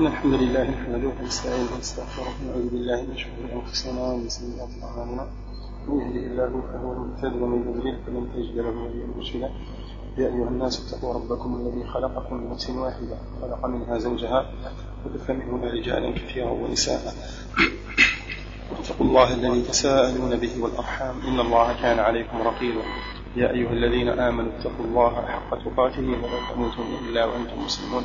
إن الحمد لله نحمده ونستعينه ونستغفره ونعوذ بالله من شرور أنفسنا ومن سيئات أعمالنا. من يهده الله فهو المهتد ومن يضلل فلن تجد له وليا مرشدا. يا أيها الناس اتقوا ربكم الذي خلقكم من نفس واحدة خلق منها زوجها وبث منهما رجالا كثيرا ونساء. واتقوا الله الذي تساءلون به والأرحام. إن الله كان عليكم رقيبا. يا أيها الذين آمنوا اتقوا الله حق تقاته ولا تموتن إلا وأنتم مسلمون.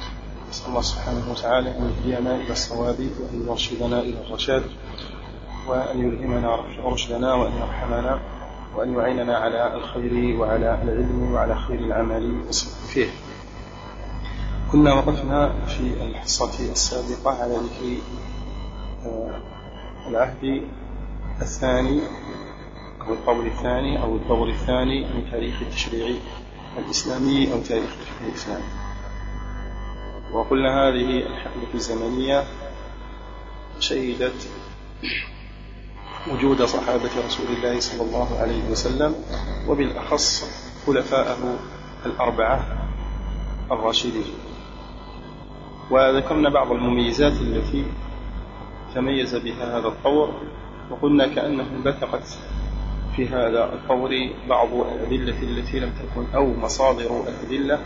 نسأل الله سبحانه وتعالى أن يهدينا إلى الصواب وأن يرشدنا إلى الرشاد وأن يلهمنا رشدنا وأن يرحمنا وأن يعيننا على الخير وعلى العلم وعلى خير العمل فيه. كنا وقفنا في الحصة السابقة على ذكر العهد الثاني أو القول الثاني أو الدور الثاني من تاريخ التشريع الإسلامي أو تاريخ الفقه الإسلامي وقلنا هذه الحقبة الزمنية شهدت وجود صحابة رسول الله صلى الله عليه وسلم وبالأخص خلفاءه الأربعة الراشدين. وذكرنا بعض المميزات التي تميز بها هذا الطور وقلنا كأنه بثقت في هذا الطور بعض الأدلة التي لم تكن أو مصادر الأدلة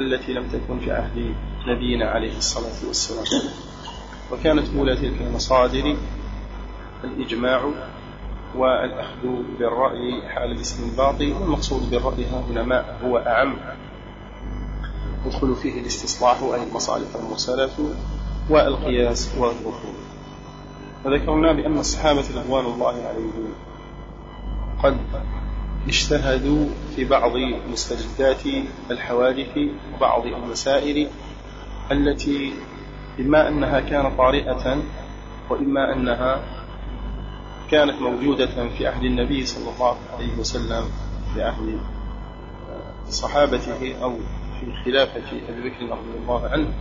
التي لم تكن في عهد نبينا عليه الصلاة والسلام. وكانت أولى تلك المصادر الإجماع والأخذ بالرأي حال الاستنباط والمقصود بالرأي هنا هو أعم. يدخل فيه الاستصلاح أي المصالح المرسلة والقياس والظهور. وذكرنا بأن الصحابة رضوان الله عليهم قد اجتهدوا في بعض مستجدات الحوادث وبعض المسائل التي إما أنها كانت طارئة وإما أنها كانت موجودة في عهد النبي صلى الله عليه وسلم في عهد صحابته أو في خلافة أبي بكر رضي الله عنه.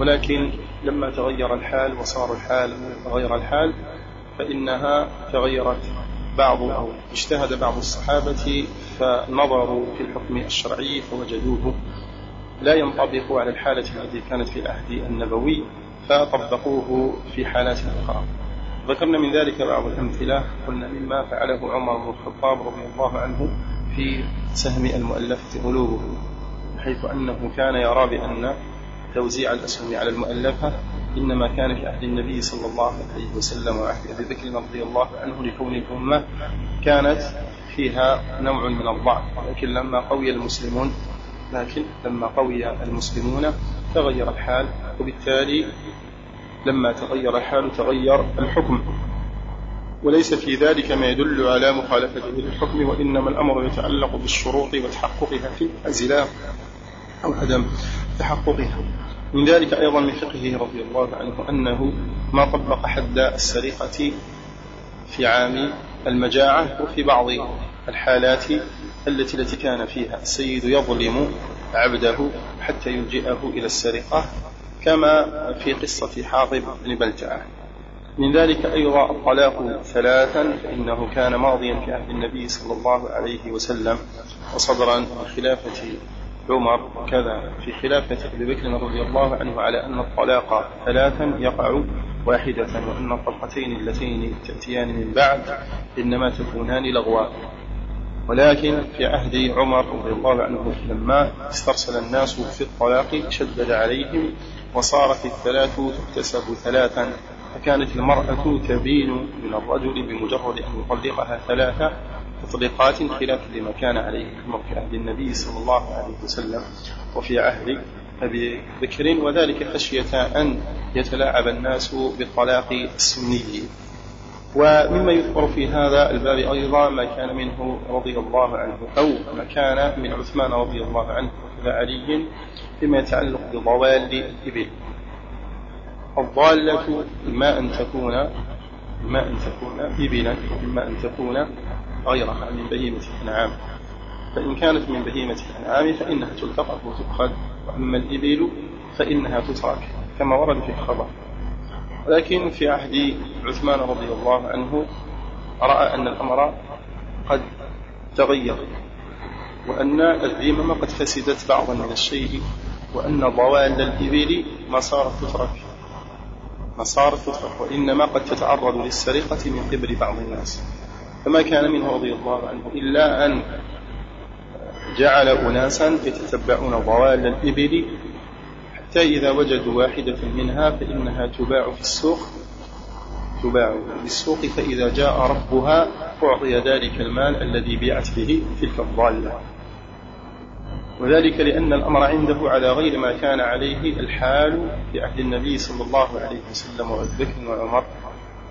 ولكن لما تغير الحال وصار الحال غير الحال فإنها تغيرت بعض أو اجتهد بعض الصحابة فنظروا في الحكم الشرعي فوجدوه لا ينطبق على الحالة التي كانت في العهد النبوي فطبقوه في حالات أخرى. ذكرنا من ذلك بعض الأمثلة قلنا مما فعله عمر بن الخطاب رضي الله عنه في سهم المؤلفة قلوبه حيث أنه كان يرى بأن توزيع الأسهم على المؤلفة إنما كان في عهد النبي صلى الله عليه وسلم وعهد أبي بكر رضي الله عنه لكون الأمة كانت فيها نوع من الضعف لكن لما قوي المسلمون لكن لما قوي المسلمون تغير الحال وبالتالي لما تغير الحال تغير الحكم. وليس في ذلك ما يدل على مخالفته للحكم وإنما الأمر يتعلق بالشروط وتحققها في الأزلام أو عدم تحققها. من ذلك أيضا من فقهه رضي الله عنه أنه ما طبق حد السرقة في عام المجاعة وفي بعض الحالات التي التي كان فيها. السيد يظلم عبده حتى يلجئه إلى السرقة كما في قصة حاطب بن بلتعة من ذلك أيضا الطلاق ثلاثا فإنه كان ماضيا في عهد النبي صلى الله عليه وسلم وصدرا من خلافة عمر. وكذا في خلافة أبي بكر رضي الله عنه على أن الطلاق ثلاثا يقع واحدة وأن الطلقتين اللتين تأتيان من بعد إنما تكونان لغوا ولكن في عهد عمر رضي الله عنه لما استرسل الناس في الطلاق شدد عليهم وصارت الثلاث تكتسب ثلاثا فكانت المرأة تبين من الرجل بمجرد أن يطلقها ثلاثة تطليقات خلاف لما كان عليه الأمر في عهد النبي صلى الله عليه وسلم وفي عهد أبي بكر وذلك خشية أن يتلاعب الناس بالطلاق السني. ومما يذكر في هذا الباب أيضا ما كان منه رضي الله عنه أو ما كان من عثمان رضي الله عنه وكذا علي فيما يتعلق بضوال الإبل. الضالة إما أن تكون إما أن تكون إبلا وإما أن تكون غيرها من بهيمة الأنعام. فإن كانت من بهيمة الأنعام فإنها تلتقط وتؤخذ وأما الإبل فإنها تترك كما ورد في الخبر. ولكن في عهد عثمان رضي الله عنه رأى أن الأمر قد تغير وأن الذمم قد فسدت بعضا من الشيء وأن ضوال الإبل ما صارت تترك ما صارت تترك وإنما قد تتعرض للسرقة من قبل بعض الناس. فما كان منه رضي الله عنه إلا أن جعل أناسا يتتبعون ضوال الإبل حتى إذا وجدوا واحدة منها فإنها تباع في السوق تباع في السوق فإذا جاء ربها أعطي ذلك المال الذي بيعت به تلك الضالة. وذلك لأن الأمر عنده على غير ما كان عليه الحال في عهد النبي صلى الله عليه وسلم وأبي بكر وعمر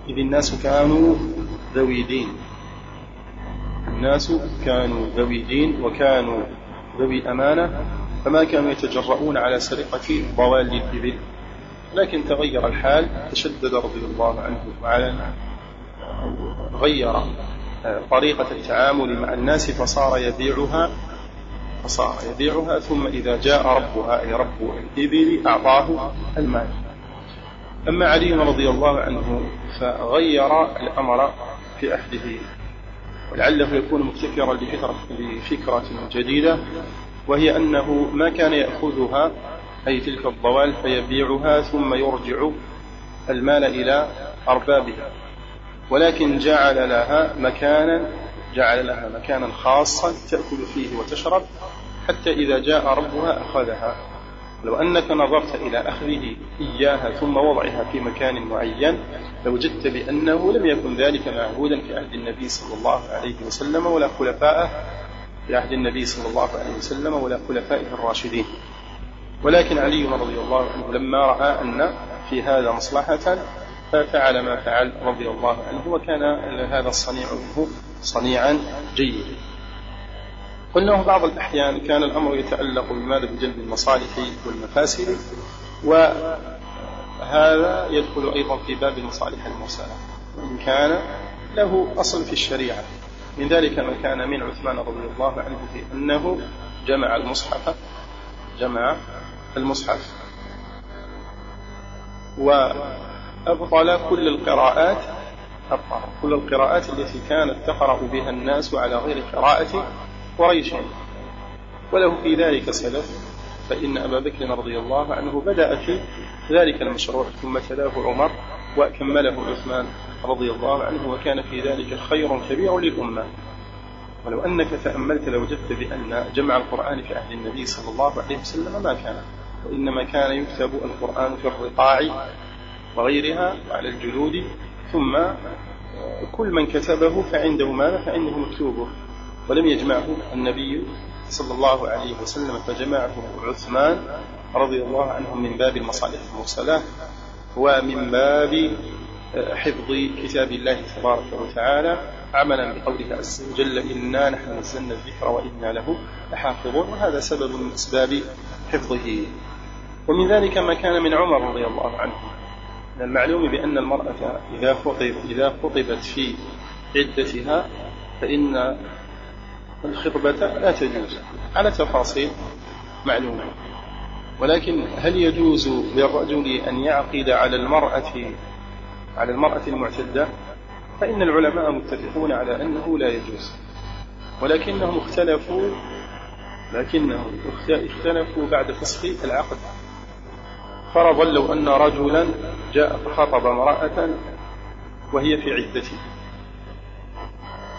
إذ الناس كانوا ذوي دين. الناس كانوا ذوي دين وكانوا ذوي أمانة فما كانوا يتجرؤون على سرقة ضوال الإبل لكن تغير الحال تشدد رضي الله عنه وعلى غير طريقة التعامل مع الناس فصار يبيعها فصار يبيعها ثم إذا جاء ربها أي رب الإبل أعطاه المال. أما علي رضي الله عنه فغير الأمر في عهده ولعله يكون مبتكرا لفكرة جديدة. وهي أنه ما كان يأخذها أي تلك الضوال فيبيعها ثم يرجع المال إلى أربابها. ولكن جعل لها مكانا جعل لها مكانا خاصا تأكل فيه وتشرب حتى إذا جاء ربها أخذها. لو أنك نظرت إلى أخذه إياها ثم وضعها في مكان معين لوجدت بأنه لم يكن ذلك معهودا في عهد النبي صلى الله عليه وسلم ولا خلفائه في عهد النبي صلى الله عليه وسلم ولا خلفائه الراشدين. ولكن علي رضي الله عنه لما رأى أن في هذا مصلحة ففعل ما فعل رضي الله عنه وكان هذا الصنيع منه صنيعا جيدا. قلنا بعض الأحيان كان الأمر يتعلق بماذا بجلب المصالح والمفاسد وهذا يدخل أيضا في باب المصالح المرسلة. وإن كان له أصل في الشريعة. من ذلك ما كان من عثمان رضي الله عنه في أنه جمع المصحف جمع المصحف. وأبطل كل القراءات أبطل كل القراءات التي كانت تقرأ بها الناس على غير قراءة قريش. وله في ذلك سلف فإن أبا بكر رضي الله عنه بدأ في ذلك المشروع ثم تلاه عمر. وكمله عثمان رضي الله عنه وكان في ذلك خير كبير للأمة. ولو أنك تأملت لوجدت بأن جمع القرآن في عهد النبي صلى الله عليه وسلم ما كان وإنما كان يكتب القرآن في الرقاع وغيرها وعلى الجلود ثم كل من كتبه فعنده ماذا؟ فعنده مكتوبه. ولم يجمعه النبي صلى الله عليه وسلم فجمعه عثمان رضي الله عنه من باب المصالح المرسلة. ومن باب حفظ كتاب الله تبارك وتعالى عملا بقوله عز وجل إنا نحن نزلنا الذكر وإنا له لحافظون وهذا سبب من أسباب حفظه. ومن ذلك ما كان من عمر رضي الله عنه. من المعلوم بأن المرأة إذا خطب إذا خطبت في عدتها فإن الخطبة لا تجوز. على تفاصيل معلومة. ولكن هل يجوز للرجل أن يعقد على المرأة على المرأة المعتدة؟ فإن العلماء متفقون على أنه لا يجوز. ولكنهم اختلفوا لكنهم اختلفوا بعد فسخ العقد. فرضا لو أن رجلا جاء فخطب امرأة وهي في عدته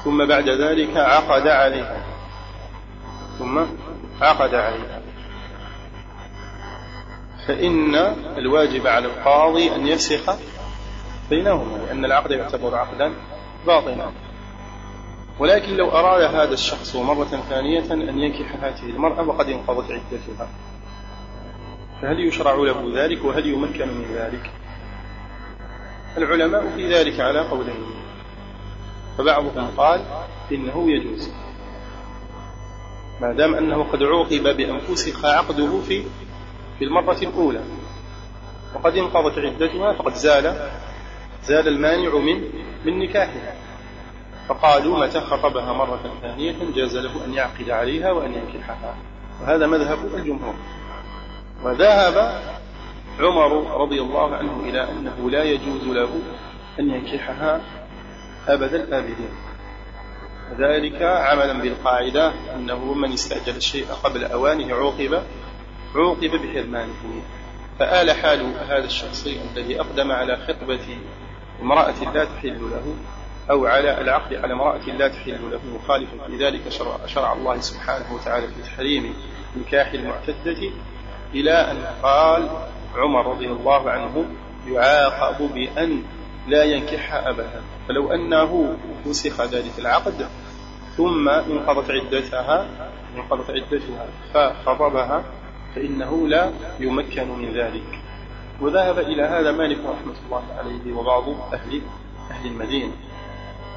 ثم بعد ذلك عقد عليها. ثم عقد عليها. فإن الواجب على القاضي أن يفسخ بينهما لأن العقد يعتبر عقدا باطلا ولكن لو أراد هذا الشخص مرة ثانية أن ينكح هذه المرأة وقد انقضت عدتها. فهل يشرع له ذلك؟ وهل يمكن من ذلك؟ العلماء في ذلك على قولين. فبعضهم قال إنه يجوز ما دام أنه قد عوقب بأن فسخ عقده في في المرة الأولى. وقد انقضت عدتها فقد زال زال المانع من من نكاحها. فقالوا متى خطبها مرة ثانية جاز له أن يعقد عليها وأن ينكحها. وهذا مذهب الجمهور. وذهب عمر رضي الله عنه إلى أنه لا يجوز له أن ينكحها أبد الآبدين ذلك عملا بالقاعدة أنه من استعجل الشيء قبل أوانه عوقب عوقب بحرمانه. فآل حال هذا الشخص الذي أقدم على خطبة امرأة لا تحل له أو على العقد على امرأة لا تحل له مخالفا في ذلك شرع, شرع الله سبحانه وتعالى في تحريم نكاح المعتدة إلى أن قال عمر رضي الله عنه يعاقب بأن لا ينكحها أبدا فلو أنه فسخ ذلك العقد ثم انقضت عدتها انقضت عدتها فخطبها فإنه لا يمكن من ذلك. وذهب إلى هذا مالك رحمة الله عليه وبعض أهل أهل المدينة.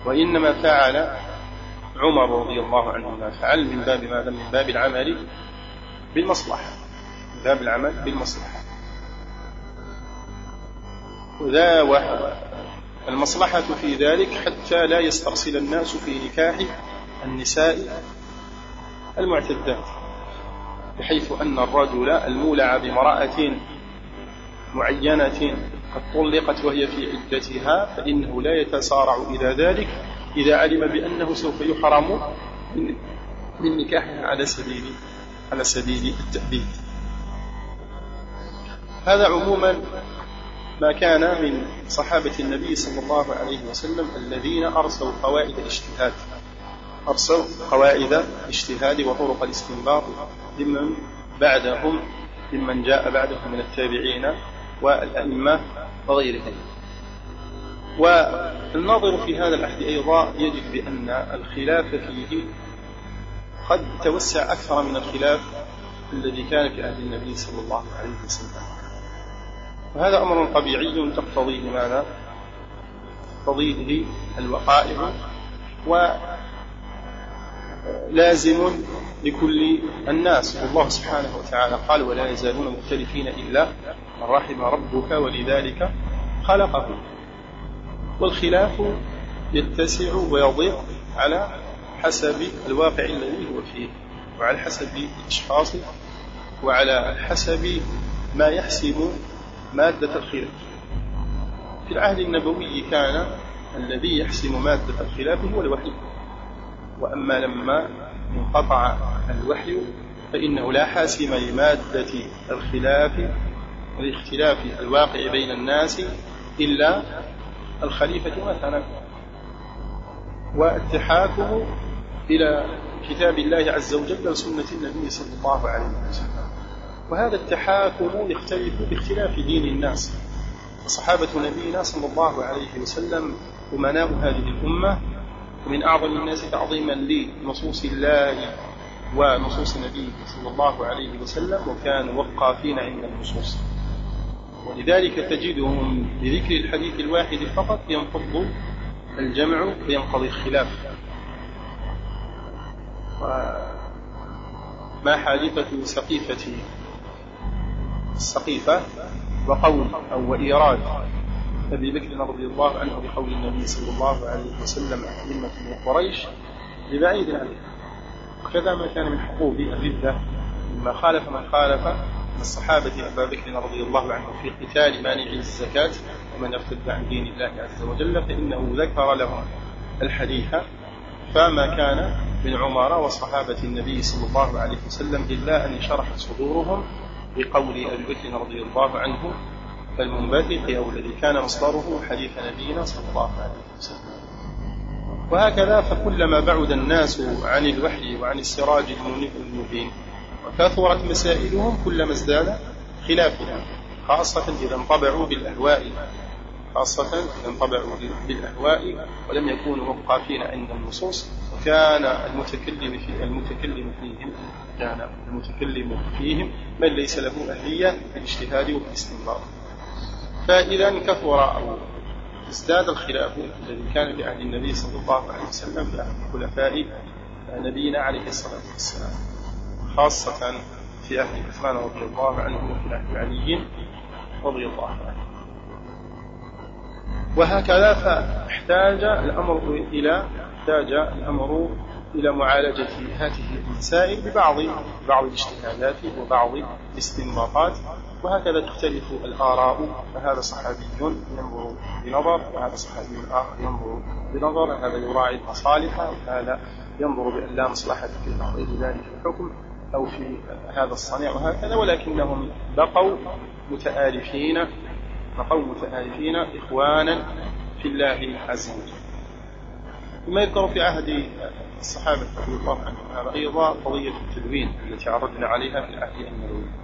وإنما فعل عمر رضي الله عنه ما فعل من باب ماذا؟ من باب العمل بالمصلحة. من باب العمل بالمصلحة. وذا المصلحة في ذلك حتى لا يسترسل الناس في نكاح النساء المعتدات. بحيث أن الرجل المولع بامرأة معينة قد طلقت وهي في عدتها فإنه لا يتسارع إلى ذلك إذا علم بأنه سوف يحرم من نكاحها على سبيل على سبيل التأبيد. هذا عموما ما كان من صحابة النبي صلى الله عليه وسلم الذين أرسوا قواعد الاجتهاد. أرسوا قواعد الاجتهاد وطرق الاستنباط. لمن بعدهم ممن جاء بعدهم من التابعين والأئمة وغيرهم والناظر في هذا العهد أيضا يجد بأن الخلاف فيه قد توسع أكثر من الخلاف الذي كان في عهد النبي صلى الله عليه وسلم وهذا أمر طبيعي تقتضيه ماذا؟ تقتضيه الوقائع ولازم لكل الناس. والله سبحانه وتعالى قال ولا يزالون مختلفين إلا من رحم ربك ولذلك خلقه. والخلاف يتسع ويضيق على حسب الواقع الذي هو فيه وعلى حسب الأشخاص وعلى حسب ما يحسب مادة الخلاف. في العهد النبوي كان الذي يحسم مادة الخلاف هو الوحي. وأما لما انقطع الوحي فإنه لا حاسم لمادة الخلاف والاختلاف الواقع بين الناس إلا الخليفة مثلا. والتحاكم إلى كتاب الله عز وجل وسنة النبي صلى الله عليه وسلم. وهذا التحاكم يختلف باختلاف دين الناس. فصحابة نبينا صلى الله عليه وسلم أمناء هذه الأمة ومن أعظم الناس تعظيما لنصوص الله ونصوص نبيه صلى الله عليه وسلم وكانوا وقافين عند النصوص. ولذلك تجدهم بذكر الحديث الواحد فقط ينقض الجمع وينقضي الخلاف. وما حادثة سقيفة؟ السقيفة وقول أو وإيراد. أبي بكر رضي الله عنه بقول النبي صلى الله عليه وسلم أئمة من قريش ببعيد عنه. وكذا ما كان من حقوق الردة مما خالف من خالف من الصحابة أبا بكر رضي الله عنه في قتال مانع الزكاة ومن ارتد عن دين الله عز وجل فإنه ذكر لهم الحديث. فما كان من عمر وصحابة النبي صلى الله عليه وسلم إلا أن شرحت صدورهم بقول أبي بكر رضي الله عنه المنبثق أو الذي كان مصدره حديث نبينا صلى الله عليه وسلم. وهكذا فكلما بعد الناس عن الوحي وعن السراج المبين وكثرت مسائلهم كلما ازداد خلافها خاصة إذا انطبعوا بالأهواء خاصة إذا انطبعوا بالأهواء ولم يكونوا موقفين عند النصوص وكان المتكلم في المتكلم فيهم كان المتكلم فيهم من ليس له أهلية في الاجتهاد والاستنباط. فإذا كثر أو ازداد الخلاف الذي كان عهد النبي صلى الله عليه وسلم في عهد الخلفاء نبينا عليه الصلاة والسلام خاصة في عهد عثمان رضي الله عنه وفي عهد علي رضي الله عنه. وهكذا فاحتاج الأمر إلى احتاج الأمر إلى معالجة هذه المسائل ببعض بعض الاجتهادات وبعض الاستنباطات. وهكذا تختلف الآراء فهذا صحابي ينظر بنظر وهذا صحابي آخر ينظر بنظر هذا يراعي المصالح وهذا ينظر بأن لا مصلحة في تحضير ذلك الحكم أو في هذا الصنيع وهكذا ولكنهم بقوا متآلفين بقوا متآلفين إخوانا في الله عز وجل. ثم يذكر في عهد الصحابة رضي الله عنهم هذا أيضا قضية التدوين التي عرضنا عليها في العهد النبوي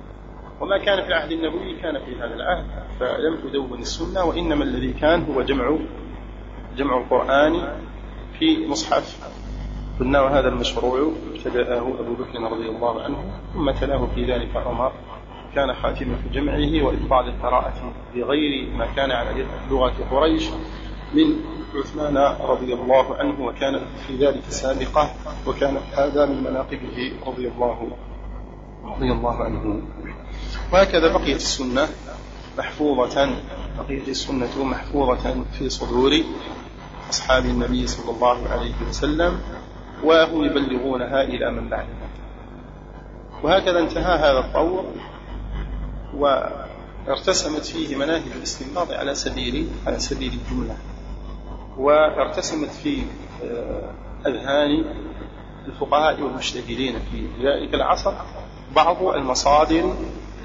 وما كان في العهد النبوي كان في هذا العهد فلم تدون السنة وإنما الذي كان هو جمع جمع القرآن في مصحف قلنا وهذا المشروع ابتدأه أبو بكر رضي الله عنه ثم تلاه في ذلك عمر. كان خاتمة جمعه وإبطال القراءة بغير ما كان على لغة قريش من عثمان رضي الله عنه وكان في ذلك سابقة وكان هذا من مناقبه رضي الله رضي الله عنه. وهكذا بقيت السنة محفوظة بقيت السنة محفوظة في صدور أصحاب النبي صلى الله عليه وسلم وهم يبلغونها إلى من بعدهم وهكذا انتهى هذا الطور وارتسمت فيه مناهج الاستنباط على سبيل على سبيل الجملة. وارتسمت في آه، أذهان الفقهاء والمجتهدين في ذلك العصر بعض المصادر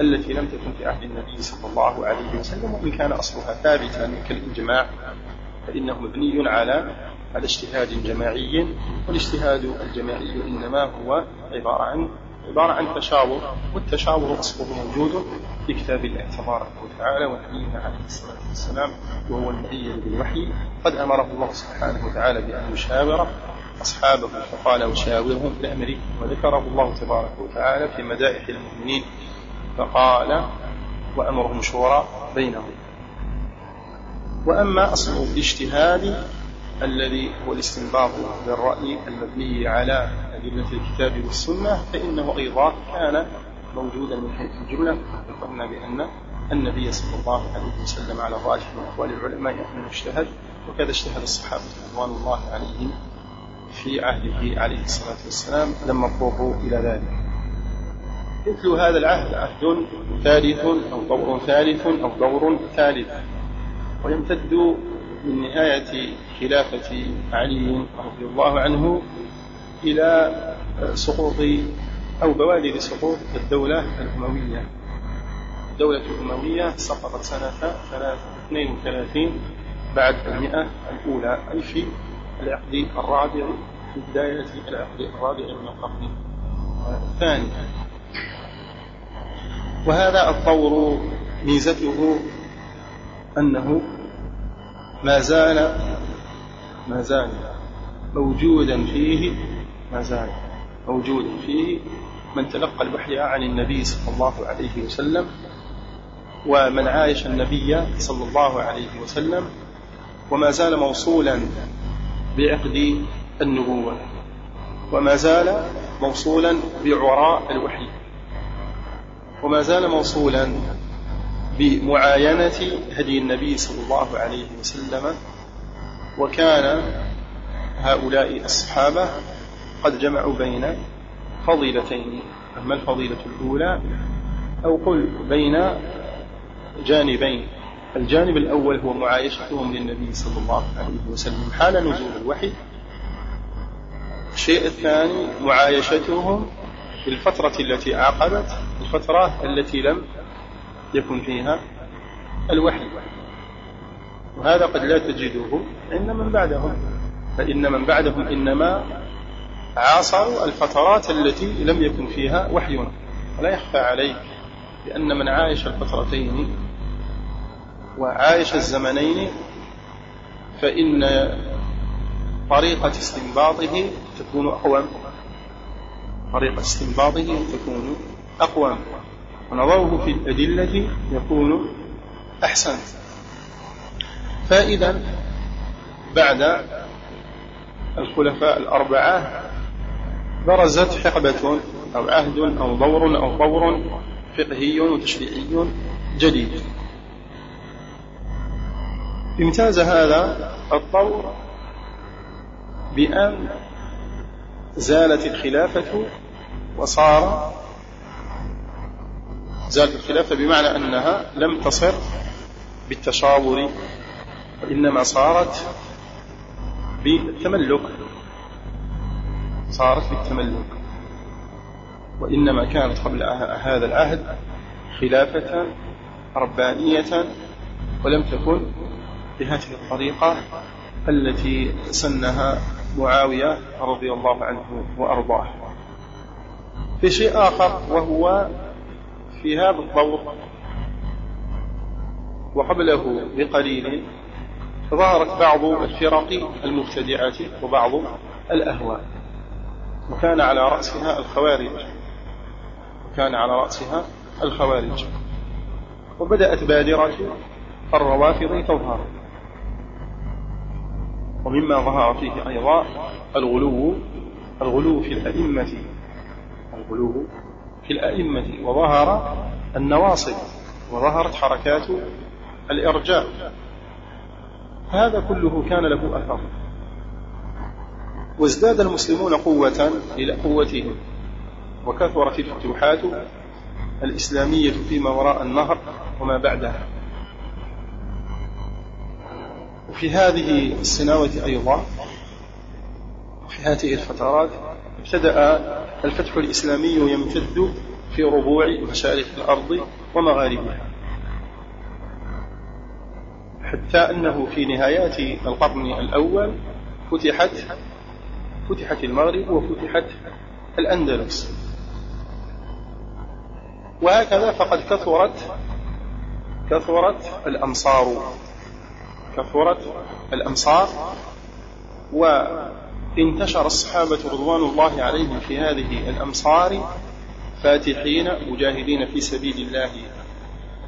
التي لم تكن في عهد النبي صلى الله عليه وسلم وإن كان أصلها ثابتا كالإجماع فإنه مبني على على اجتهاد جماعي والاجتهاد الجماعي إنما هو عبارة عن عبارة عن تشاور والتشاور أصله موجود في كتاب الله تبارك وتعالى ونبينا عليه الصلاة والسلام وهو المؤيد بالوحي. قد أمره الله سبحانه وتعالى بأن يشاور أصحابه فقال وشاورهم في وذكره الله تبارك وتعالى في مدائح المؤمنين فقال وأمرهم شورى بينهم. وأما أصل الاجتهاد الذي هو الاستنباط بالرأي المبني على أدلة الكتاب والسنة فإنه أيضا كان موجودا من حيث الجملة. ذكرنا بأن النبي صلى الله عليه وسلم على ظاهر من أقوال العلماء أنه اجتهد وكذا اجتهد الصحابة رضوان الله عليهم في عهده عليه الصلاة والسلام لما اضطروا إلى ذلك. مثل هذا العهد عهد ثالث أو دور ثالث أو دور ثالث. ويمتد من نهاية خلافة علي رضي الله عنه إلى سقوط أو بوادر سقوط الدولة الأموية. الدولة الأموية سقطت سنة 32 بعد المئة الأولى أي في العقد الرابع في بداية العقد الرابع من القرن الثاني. وهذا الطور ميزته أنه ما زال ما زال موجودا فيه ما زال موجودا فيه من تلقى الوحي عن النبي صلى الله عليه وسلم ومن عايش النبي صلى الله عليه وسلم وما زال موصولا بعقد النبوة وما زال موصولا بعراء الوحي. وما زال موصولا بمعاينة هدي النبي صلى الله عليه وسلم وكان هؤلاء الصحابة قد جمعوا بين فضيلتين أما الفضيلة الأولى أو قل بين جانبين. الجانب الأول هو معايشتهم للنبي صلى الله عليه وسلم حال نزول الوحي. الشيء الثاني معايشتهم في الفترة التي عقبت الفترة التي لم يكن فيها الوحي. وهذا قد لا تجده عند من بعدهم. فإن من بعدهم إنما عاصروا الفترات التي لم يكن فيها وحي. ولا يخفى عليك بأن من عايش الفترتين وعايش الزمنين فإن طريقة استنباطه تكون أقوم طريقة استنباطه تكون أقوم ونظره في الأدلة يكون أحسن. فإذا بعد الخلفاء الأربعة برزت حقبة أو عهد أو دور أو طور فقهي وتشريعي جديد. امتاز هذا الطور بأن زالت الخلافة وصار زالت الخلافة بمعنى أنها لم تصر بالتشاور وإنما صارت بالتملك. صارت بالتملك. وإنما كانت قبل هذا العهد خلافة ربانية ولم تكن بهذه الطريقة التي سنها معاوية رضي الله عنه وأرضاه. في شيء آخر وهو في هذا الدور وقبله بقليل ظهرت بعض الفرق المبتدعة وبعض الأهواء. وكان على رأسها الخوارج. وكان على رأسها الخوارج. وبدأت بادرة الروافض تظهر. ومما ظهر فيه أيضا الغلو الغلو في الأئمة. الغلو في الأئمة وظهر النواصب وظهرت حركات الإرجاء. هذا كله كان له أثر. وازداد المسلمون قوة إلى قوتهم وكثرت الفتوحات الإسلامية فيما وراء النهر وما بعدها. وفي هذه السنوات أيضا في هذه الفترات ابتدأ الفتح الإسلامي يمتد في ربوع مشارق الأرض ومغاربها حتى أنه في نهايات القرن الأول فتحت فتحت المغرب وفتحت الأندلس. وهكذا فقد كثرت كثرت الأمصار كثرت الأمصار وانتشر الصحابة رضوان الله عليهم في هذه الأمصار فاتحين مجاهدين في سبيل الله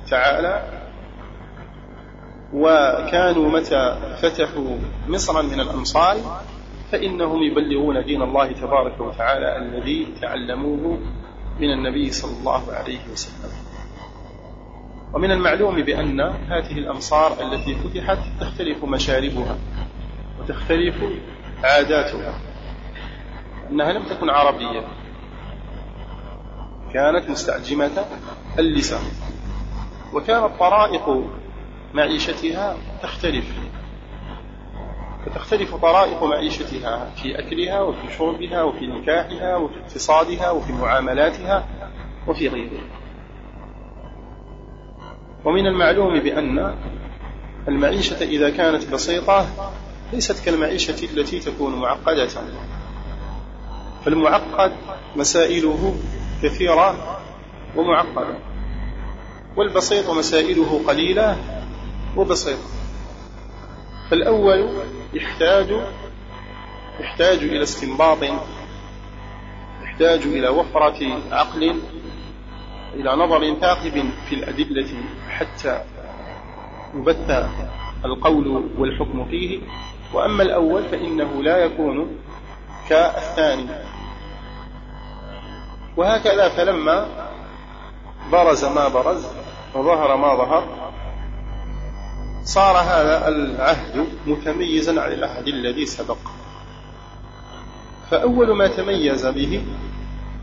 تعالى. وكانوا متى فتحوا مصرا من الأمصار فإنهم يبلغون دين الله تبارك وتعالى الذي تعلموه من النبي صلى الله عليه وسلم. ومن المعلوم بأن هذه الأمصار التي فتحت تختلف مشاربها وتختلف عاداتها. أنها لم تكن عربية. كانت مستعجمة اللسان. وكانت طرائق معيشتها تختلف. فتختلف طرائق معيشتها في أكلها وفي شربها وفي نكاحها وفي اقتصادها وفي معاملاتها وفي غيره ومن المعلوم بأن المعيشة إذا كانت بسيطة ليست كالمعيشة التي تكون معقدة. فالمعقد مسائله كثيرة ومعقدة والبسيط مسائله قليلة وبسيطة فالأول يحتاج يحتاج إلى استنباط يحتاج إلى وفرة عقل إلى نظر ثاقب في الأدلة حتى يبث القول والحكم فيه. وأما الأول فإنه لا يكون كالثاني. وهكذا فلما برز ما برز وظهر ما ظهر صار هذا العهد متميزا عن العهد الذي سبق. فأول ما تميز به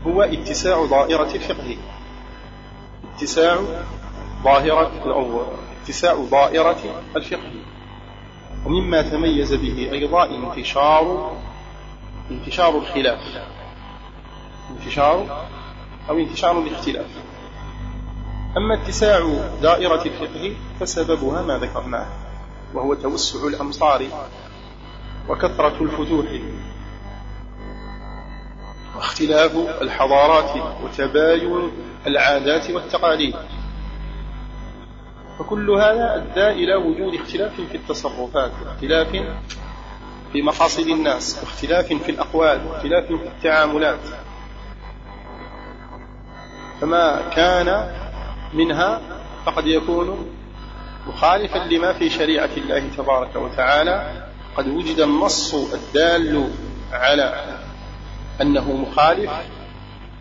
هو اتساع ظاهرة الفقه اتساع ظاهرة اتساع ظاهرة الفقه. ومما تميز به أيضا انتشار انتشار الخلاف. انتشار أو انتشار الاختلاف. أما اتساع دائرة الفقه فسببها ما ذكرناه وهو توسع الأمصار وكثرة الفتوح واختلاف الحضارات وتباين العادات والتقاليد. فكل هذا أدى إلى وجود اختلاف في التصرفات واختلاف في مقاصد الناس واختلاف في الأقوال واختلاف في التعاملات. فما كان منها فقد يكون مخالفا لما في شريعة الله تبارك وتعالى. قد وجد النص الدال على أنه مخالف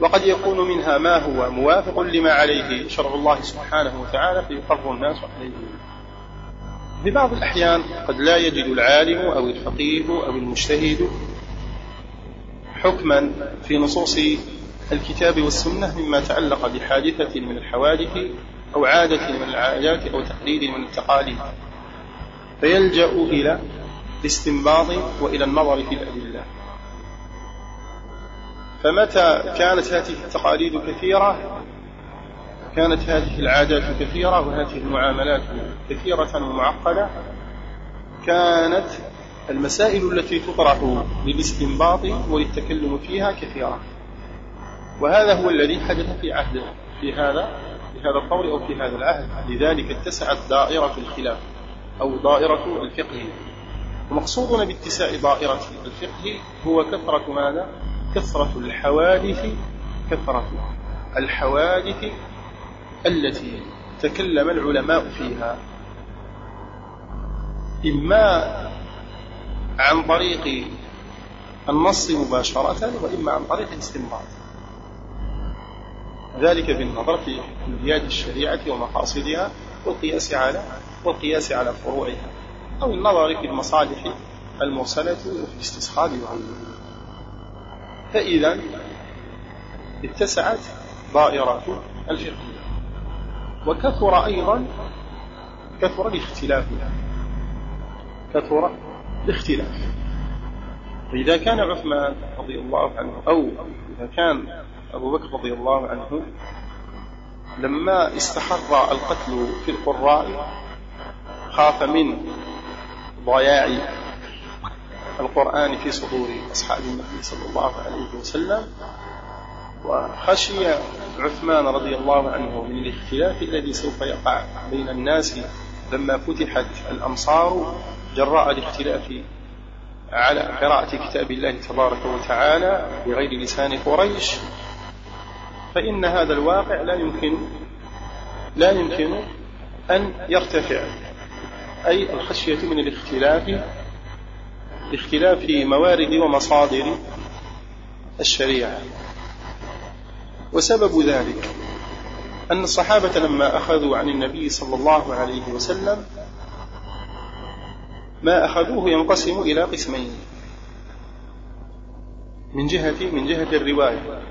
وقد يكون منها ما هو موافق لما عليه شرع الله سبحانه وتعالى فيقر الناس عليه. في بعض الأحيان قد لا يجد العالم أو الفقيه أو المجتهد حكما في نصوص الكتاب والسنة مما تعلق بحادثة من الحوادث أو عادة من العادات أو تقليد من التقاليد. فيلجأ إلى الاستنباط وإلى النظر في الأدلة. فمتى كانت هذه التقاليد كثيرة؟ كانت هذه العادات كثيرة وهذه المعاملات كثيرة ومعقدة. كانت المسائل التي تطرح للاستنباط وللتكلم فيها كثيرة. وهذا هو الذي حدث في عهد في هذا في هذا الطور أو في هذا العهد. لذلك اتسعت دائرة الخلاف أو دائرة الفقه. ومقصودنا باتساع دائرة الفقه هو كثرة ماذا؟ كثرة الحوادث كثرة الحوادث التي تكلم العلماء فيها. إما عن طريق النص مباشرة وإما عن طريق الاستنباط. ذلك بالنظر في كليات الشريعة ومقاصدها والقياس على والقياس على فروعها أو النظر في المصالح المرسلة وفي الاستصحاب وغيره فإذا اتسعت دائرة الفقه. وكثر أيضا كثر الاختلاف. كثر الاختلاف. فإذا كان عثمان رضي الله عنه أو إذا كان أبو بكر رضي الله عنه لما استحر القتل في القراء خاف من ضياع القرآن في صدور أصحاب النبي صلى الله عليه وسلم وخشي عثمان رضي الله عنه من الاختلاف الذي سوف يقع بين الناس لما فتحت الأمصار جراء الاختلاف على قراءة كتاب الله تبارك وتعالى بغير لسان قريش. فإن هذا الواقع لا يمكن لا يمكن أن يرتفع أي الخشية من الاختلاف باختلاف موارد ومصادر الشريعة. وسبب ذلك أن الصحابة لما أخذوا عن النبي صلى الله عليه وسلم ما أخذوه ينقسم إلى قسمين. من جهة من جهة الرواية.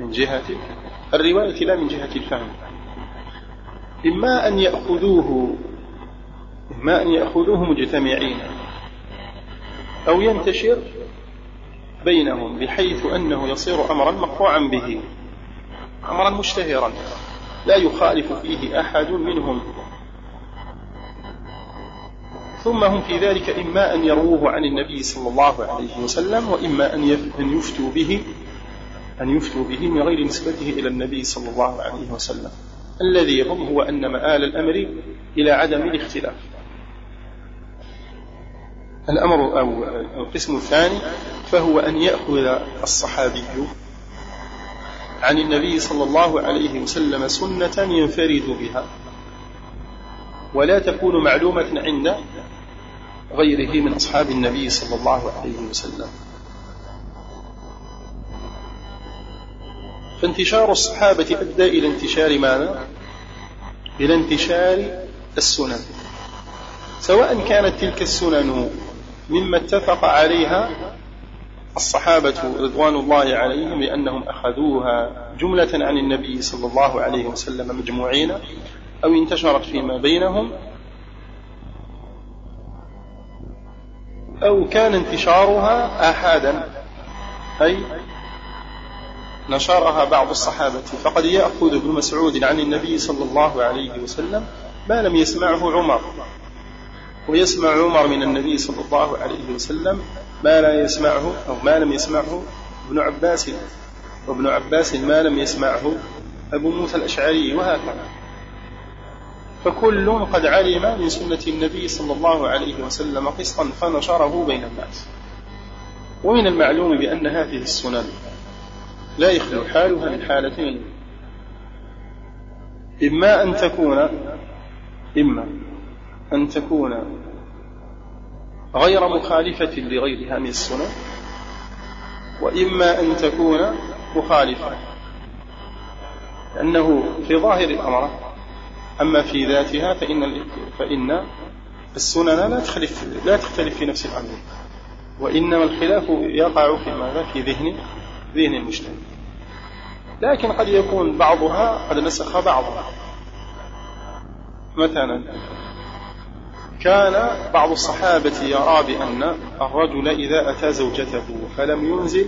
من جهة الرواية لا من جهة الفهم. إما أن يأخذوه إما أن يأخذوه مجتمعين. أو ينتشر بينهم بحيث أنه يصير أمرا مقطوعا به أمرا مشتهرا لا يخالف فيه أحد منهم. ثم هم في ذلك إما أن يروه عن النبي صلى الله عليه وسلم وإما أن يفتوا به أن يفتوا به من غير نسبته إلى النبي صلى الله عليه وسلم. الذي يهم هو أن مآل الأمر إلى عدم الاختلاف. الأمر أو القسم الثاني فهو أن يأخذ الصحابي عن النبي صلى الله عليه وسلم سنة ينفرد بها. ولا تكون معلومة عند غيره من أصحاب النبي صلى الله عليه وسلم. فانتشار الصحابة أدى إلى انتشار ماذا؟ إلى انتشار السنن. سواء كانت تلك السنن مما اتفق عليها الصحابة رضوان الله عليهم لأنهم أخذوها جملة عن النبي صلى الله عليه وسلم مجموعين أو انتشرت فيما بينهم أو كان انتشارها آحادا أي نشرها بعض الصحابة. فقد يأخذ ابن مسعود عن النبي صلى الله عليه وسلم ما لم يسمعه عمر. ويسمع عمر من النبي صلى الله عليه وسلم ما لا يسمعه أو ما لم يسمعه ابن عباس وابن عباس ما لم يسمعه أبو موسى الأشعري وهكذا. فكل قد علم من سنة النبي صلى الله عليه وسلم قسطا فنشره بين الناس. ومن المعلوم بأن هذه السنن لا يخلو حالها من حالتين. إما أن تكون إما أن تكون غير مخالفة لغيرها من السنن وإما أن تكون مخالفة لأنه في ظاهر الأمر أما في ذاتها فإن فإن السنن لا تختلف لا تختلف في نفس الأمر وإنما الخلاف يقع في ماذا؟ في ذهن ذهن المجتهد. لكن قد يكون بعضها قد نسخ بعضها. مثلا كان بعض الصحابة يرى بأن الرجل إذا أتى زوجته فلم ينزل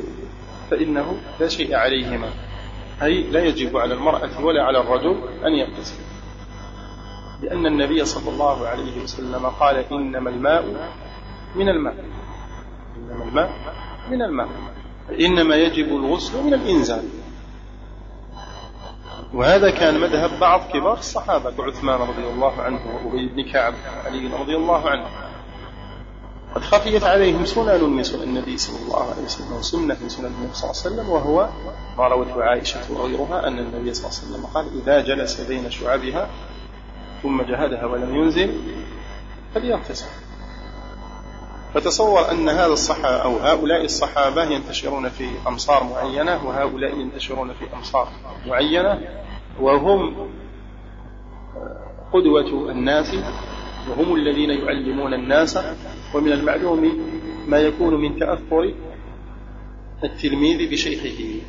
فإنه لا شيء عليهما. أي لا يجب على المرأة ولا على الرجل أن يغتسل لأن النبي صلى الله عليه وسلم قال إنما الماء من الماء. إنما الماء من الماء. إنما يجب الغسل من الإنزال. وهذا كان مذهب بعض كبار الصحابة كعثمان رضي الله عنه وأبي بن كعب علي رضي الله عنه. قد خفيت عليهم سنن من سنن النبي صلى الله عليه وسلم وسنة من سنن النبي صلى الله عليه وسلم وهو ما روته عائشة وغيرها أن النبي صلى الله عليه وسلم قال إذا جلس بين شعبها ثم جهدها ولم ينزل فليغتسل. فتصور أن هذا الصحابة أو هؤلاء الصحابة ينتشرون في أمصار معينة وهؤلاء ينتشرون في أمصار معينة وهم قدوة الناس وهم الذين يعلمون الناس ومن المعلوم ما يكون من تأثر التلميذ بشيخه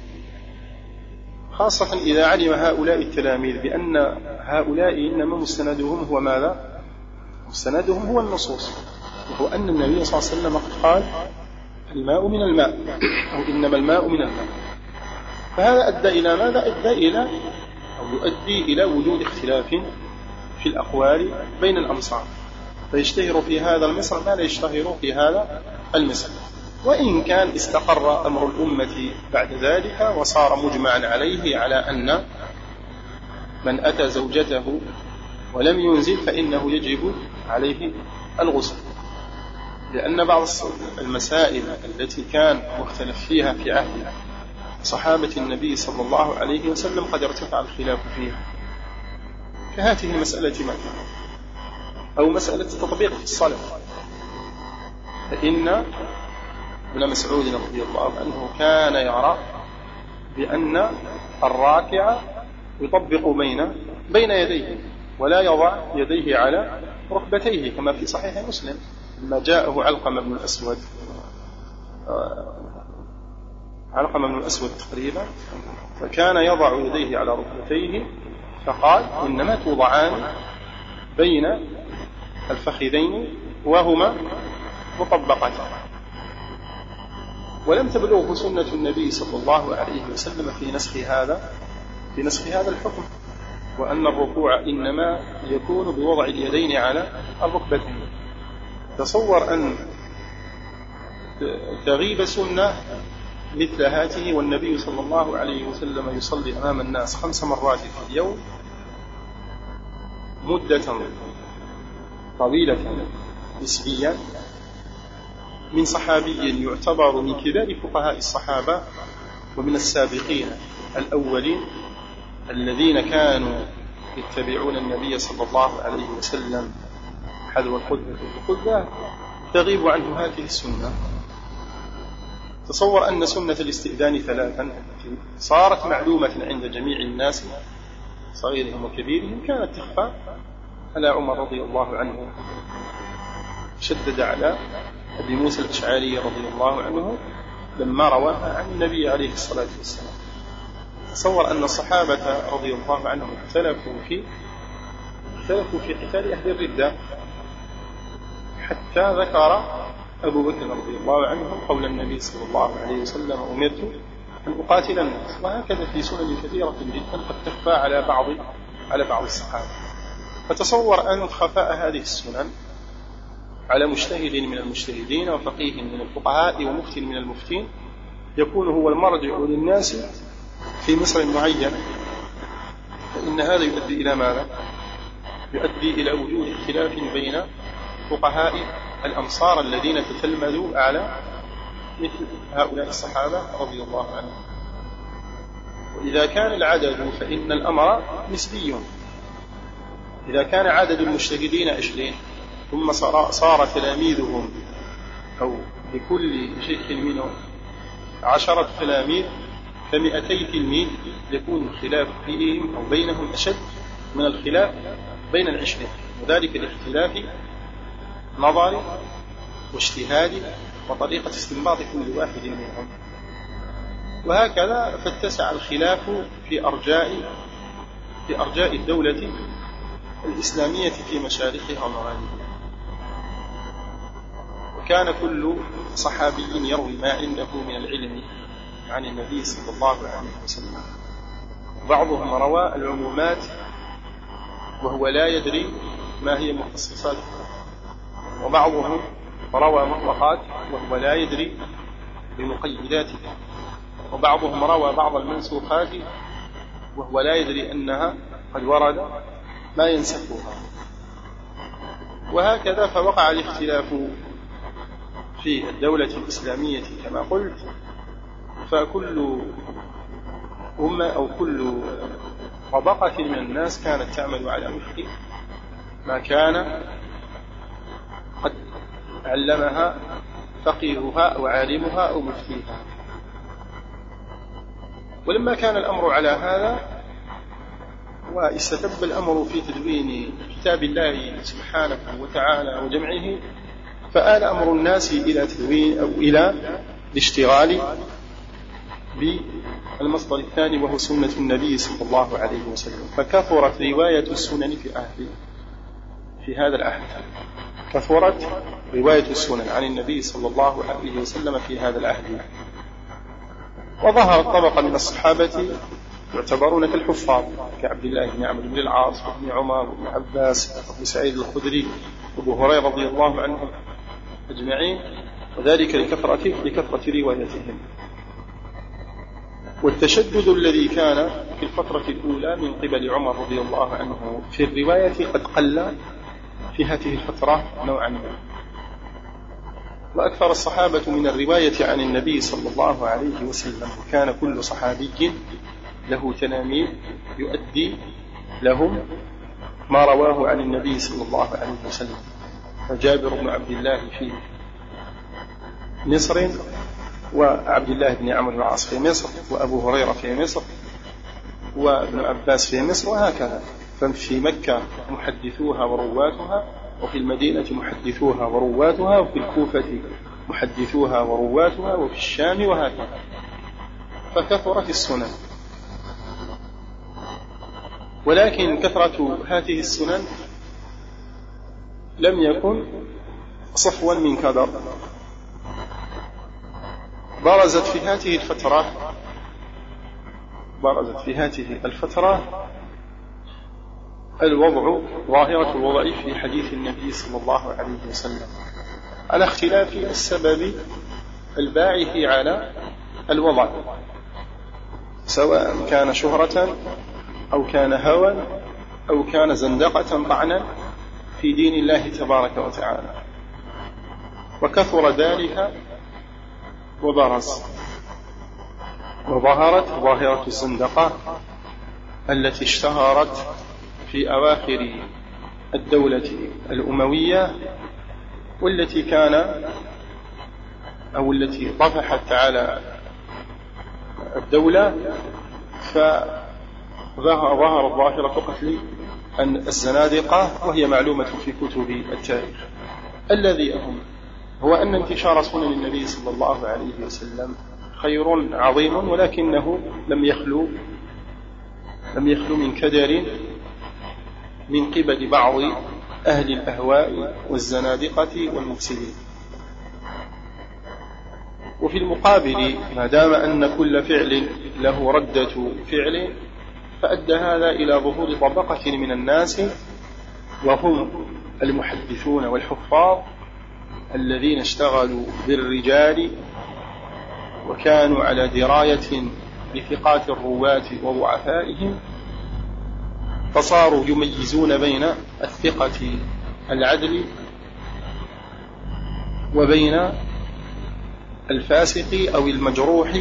خاصة إذا علم هؤلاء التلاميذ بأن هؤلاء إنما مستندهم هو ماذا؟ مستندهم هو النصوص وهو أن النبي صلى الله عليه وسلم قد قال الماء من الماء أو إنما الماء من الماء. فهذا أدى إلى ماذا؟ أدى إلى أو يؤدي إلى وجود اختلاف في الأقوال بين الأمصار. فيشتهر في هذا المصر ما لا يشتهر في هذا المصر. وإن كان استقر أمر الأمة بعد ذلك وصار مجمعا عليه على أن من أتى زوجته ولم ينزل فإنه يجب عليه الغسل. لأن بعض المسائل التي كان مختلف فيها في عهد صحابة النبي صلى الله عليه وسلم قد ارتفع الخلاف فيها. كهذه المسألة مثلا أو مسألة تطبيق الصلاة. فإن ابن مسعود رضي الله عنه كان يرى بأن الراكع يطبق بين بين يديه ولا يضع يديه على ركبتيه كما في صحيح مسلم. لما جاءه علقمة بن الأسود. آه، علقمة بن الأسود تقريبا. فكان يضع يديه على ركبتيه فقال إنما توضعان بين الفخذين وهما مطبقتان. ولم تبلغه سنة النبي صلى الله عليه وسلم في نسخ هذا في نسخ هذا الحكم. وأن الركوع إنما يكون بوضع اليدين على الركبتين. تصور أن تغيب سنة مثل هذه والنبي صلى الله عليه وسلم يصلي أمام الناس خمس مرات في اليوم مدة طويلة نسبيا من صحابي يعتبر من كبار فقهاء الصحابة ومن السابقين الأولين الذين كانوا يتبعون النبي صلى الله عليه وسلم حذو القدوة القدوة تغيب عنه هذه السنة. تصور أن سنة الاستئذان ثلاثا صارت معلومة عند جميع الناس صغيرهم وكبيرهم كانت تخفى. على عمر رضي الله عنه شدد على أبي موسى الأشعري رضي الله عنه لما رواها عن النبي عليه الصلاة والسلام. تصور أن الصحابة رضي الله عنهم اختلفوا في اختلفوا في قتال أهل الردة. حتى ذكر أبو بكر رضي الله عنه قول النبي صلى الله عليه وسلم أمرت أن أقاتل الناس. وهكذا في سنن كثيرة جدا قد تخفى على بعض على بعض الصحابة. فتصور أن خفاء هذه السنن على مجتهد من المجتهدين وفقيه من الفقهاء ومفتي من المفتين يكون هو المرجع للناس في مصر معين فإن هذا يؤدي إلى ماذا؟ يؤدي إلى وجود اختلاف بين فقهاء الأمصار الذين تتلمذوا على مثل هؤلاء الصحابة رضي الله عنهم. وإذا كان العدد فإن الأمر نسبي. إذا كان عدد المجتهدين عشرين ثم صار, صار تلاميذهم أو لكل شيخ منهم عشرة تلاميذ فمئتي تلميذ يكون الخلاف فيهم أو بينهم أشد من الخلاف بين العشرين. وذلك لاختلاف نظري واجتهادي وطريقة استنباط كل واحد منهم. وهكذا فاتسع الخلاف في أرجاء في أرجاء الدولة الإسلامية في مشارقها ومغاربها. وكان كل صحابي يروي ما عنده من العلم عن النبي صلى الله عليه وسلم. بعضهم روى العمومات وهو لا يدري ما هي مخصصاته. وبعضهم روى مطلقات وهو لا يدري بمقيداتها وبعضهم روى بعض المنسوخات وهو لا يدري أنها قد ورد ما ينسخها. وهكذا فوقع الاختلاف في الدولة الإسلامية كما قلت. فكل أمة أو كل طبقة من الناس كانت تعمل على وفق ما كان قد علمها فقيهها أو عالمها أو مفتيها ولما كان الأمر على هذا واستتب الأمر في تدوين كتاب الله سبحانه وتعالى وجمعه فآل أمر الناس إلى تدوين أو إلى الاشتغال بالمصدر الثاني وهو سنة النبي صلى الله عليه وسلم. فكثرت رواية السنن في أهل في هذا العهد كثرت رواية السنن عن النبي صلى الله عليه وسلم في هذا العهد. وظهرت طبقة من الصحابة يعتبرون كالحفاظ كعبد الله بن عمرو بن العاص وابن عمر وابن عباس وابو سعيد الخدري وابو هريرة رضي الله عنهم أجمعين وذلك لكثرة لكثرة روايتهم. والتشدد الذي كان في الفترة الأولى من قبل عمر رضي الله عنه في الرواية قد قل في هذه الفترة نوعا ما. وأكثر الصحابة من الرواية عن النبي صلى الله عليه وسلم كان كل صحابي له تلاميذ يؤدي لهم ما رواه عن النبي صلى الله عليه وسلم. فجابر بن عبد الله في مصر وعبد الله بن عمرو بن العاص في مصر وأبو هريرة في مصر وابن عباس في مصر وهكذا. ففي مكة محدثوها ورواتها وفي المدينة محدثوها ورواتها وفي الكوفة محدثوها ورواتها وفي الشام وهكذا. فكثرت السنن. ولكن كثرة هذه السنن لم يكن صفوا من كدر. برزت في هذه الفترة برزت في هذه الفترة الوضع ظاهرة الوضع في حديث النبي صلى الله عليه وسلم. على اختلاف السبب الباعث على الوضع سواء كان شهرة أو كان هوى أو كان زندقة طعنا في دين الله تبارك وتعالى. وكثر ذلك وبرز. وظهرت ظاهرة الزندقة التي اشتهرت في أواخر الدولة الأموية والتي كان أو التي طفحت على الدولة فظهر ظاهرة قتل الزنادقة وهي معلومة في كتب التاريخ. الذي أهم هو أن انتشار سنن النبي صلى الله عليه وسلم خير عظيم ولكنه لم يخلو لم يخلو من كدر من قبل بعض أهل الأهواء والزنادقة والمفسدين. وفي المقابل ما دام أن كل فعل له ردة فعل فأدى هذا إلى ظهور طبقة من الناس وهم المحدثون والحفاظ الذين اشتغلوا بالرجال وكانوا على دراية بثقات الرواة وضعفائهم فصاروا يميزون بين الثقة العدل وبين الفاسق أو المجروح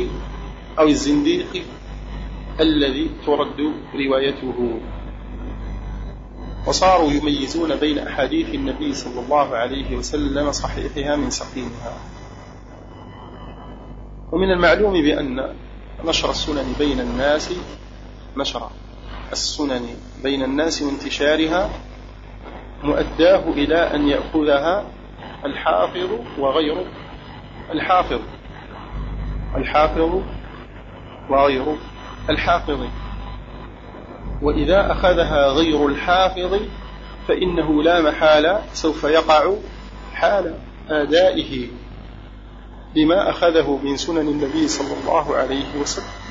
أو الزنديق الذي ترد روايته. وصاروا يميزون بين أحاديث النبي صلى الله عليه وسلم صحيحها من سقيمها. ومن المعلوم بأن نشر السنن بين الناس نشر السنن بين الناس وانتشارها مؤداه إلى أن يأخذها الحافظ وغير الحافظ. الحافظ وغير الحافظ. وإذا أخذها غير الحافظ فإنه لا محالة سوف يقع حال آدائه لما أخذه من سنن النبي صلى الله عليه وسلم.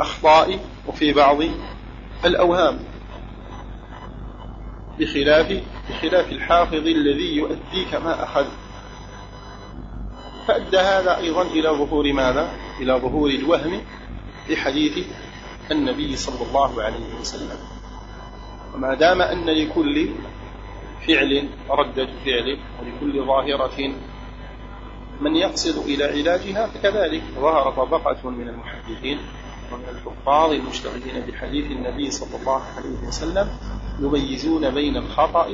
أخطاء وفي بعض الأوهام. بخلاف بخلاف الحافظ الذي يؤدي كما أخذ. فأدى هذا أيضا إلى ظهور ماذا؟ إلى ظهور الوهم في حديث النبي صلى الله عليه وسلم. وما دام أن لكل فعل ردة فعل ولكل ظاهرة من يقصد إلى علاجها فكذلك ظهر طبقة من المحدثين ومن الحفاظ المشتغلين بحديث النبي صلى الله عليه وسلم يميزون بين الخطأ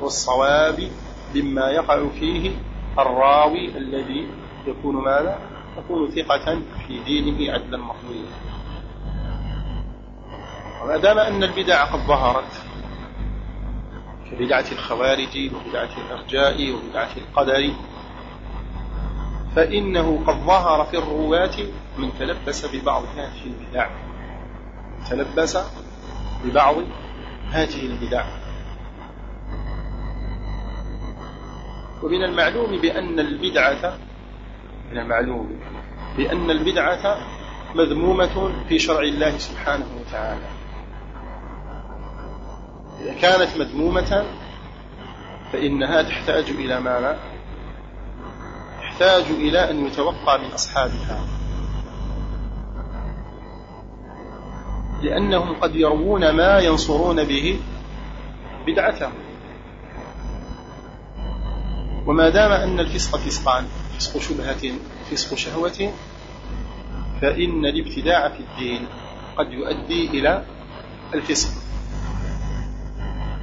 والصواب مما يقع فيه الراوي الذي يكون ماذا؟ يكون ثقة في دينه عدلا مقبولا وما دام أن البدع قد ظهرت كبدعة الخوارج وبدعة الأرجاء وبدعة القدر فإنه قد ظهر في الرواة من تلبس ببعض هذه البدع. تلبس ببعض هذه البدع. ومن المعلوم بأن البدعة من المعلوم بأن البدعة مذمومة في شرع الله سبحانه وتعالى. إذا كانت مذمومة فإنها تحتاج إلى ماذا؟ تحتاج إلى أن يتوقع من أصحابها. لأنهم قد يروون ما ينصرون به بدعتهم. وما دام أن الفسق فسقان فسق شبهة فسق شهوة فإن الابتداع في الدين قد يؤدي إلى الفسق.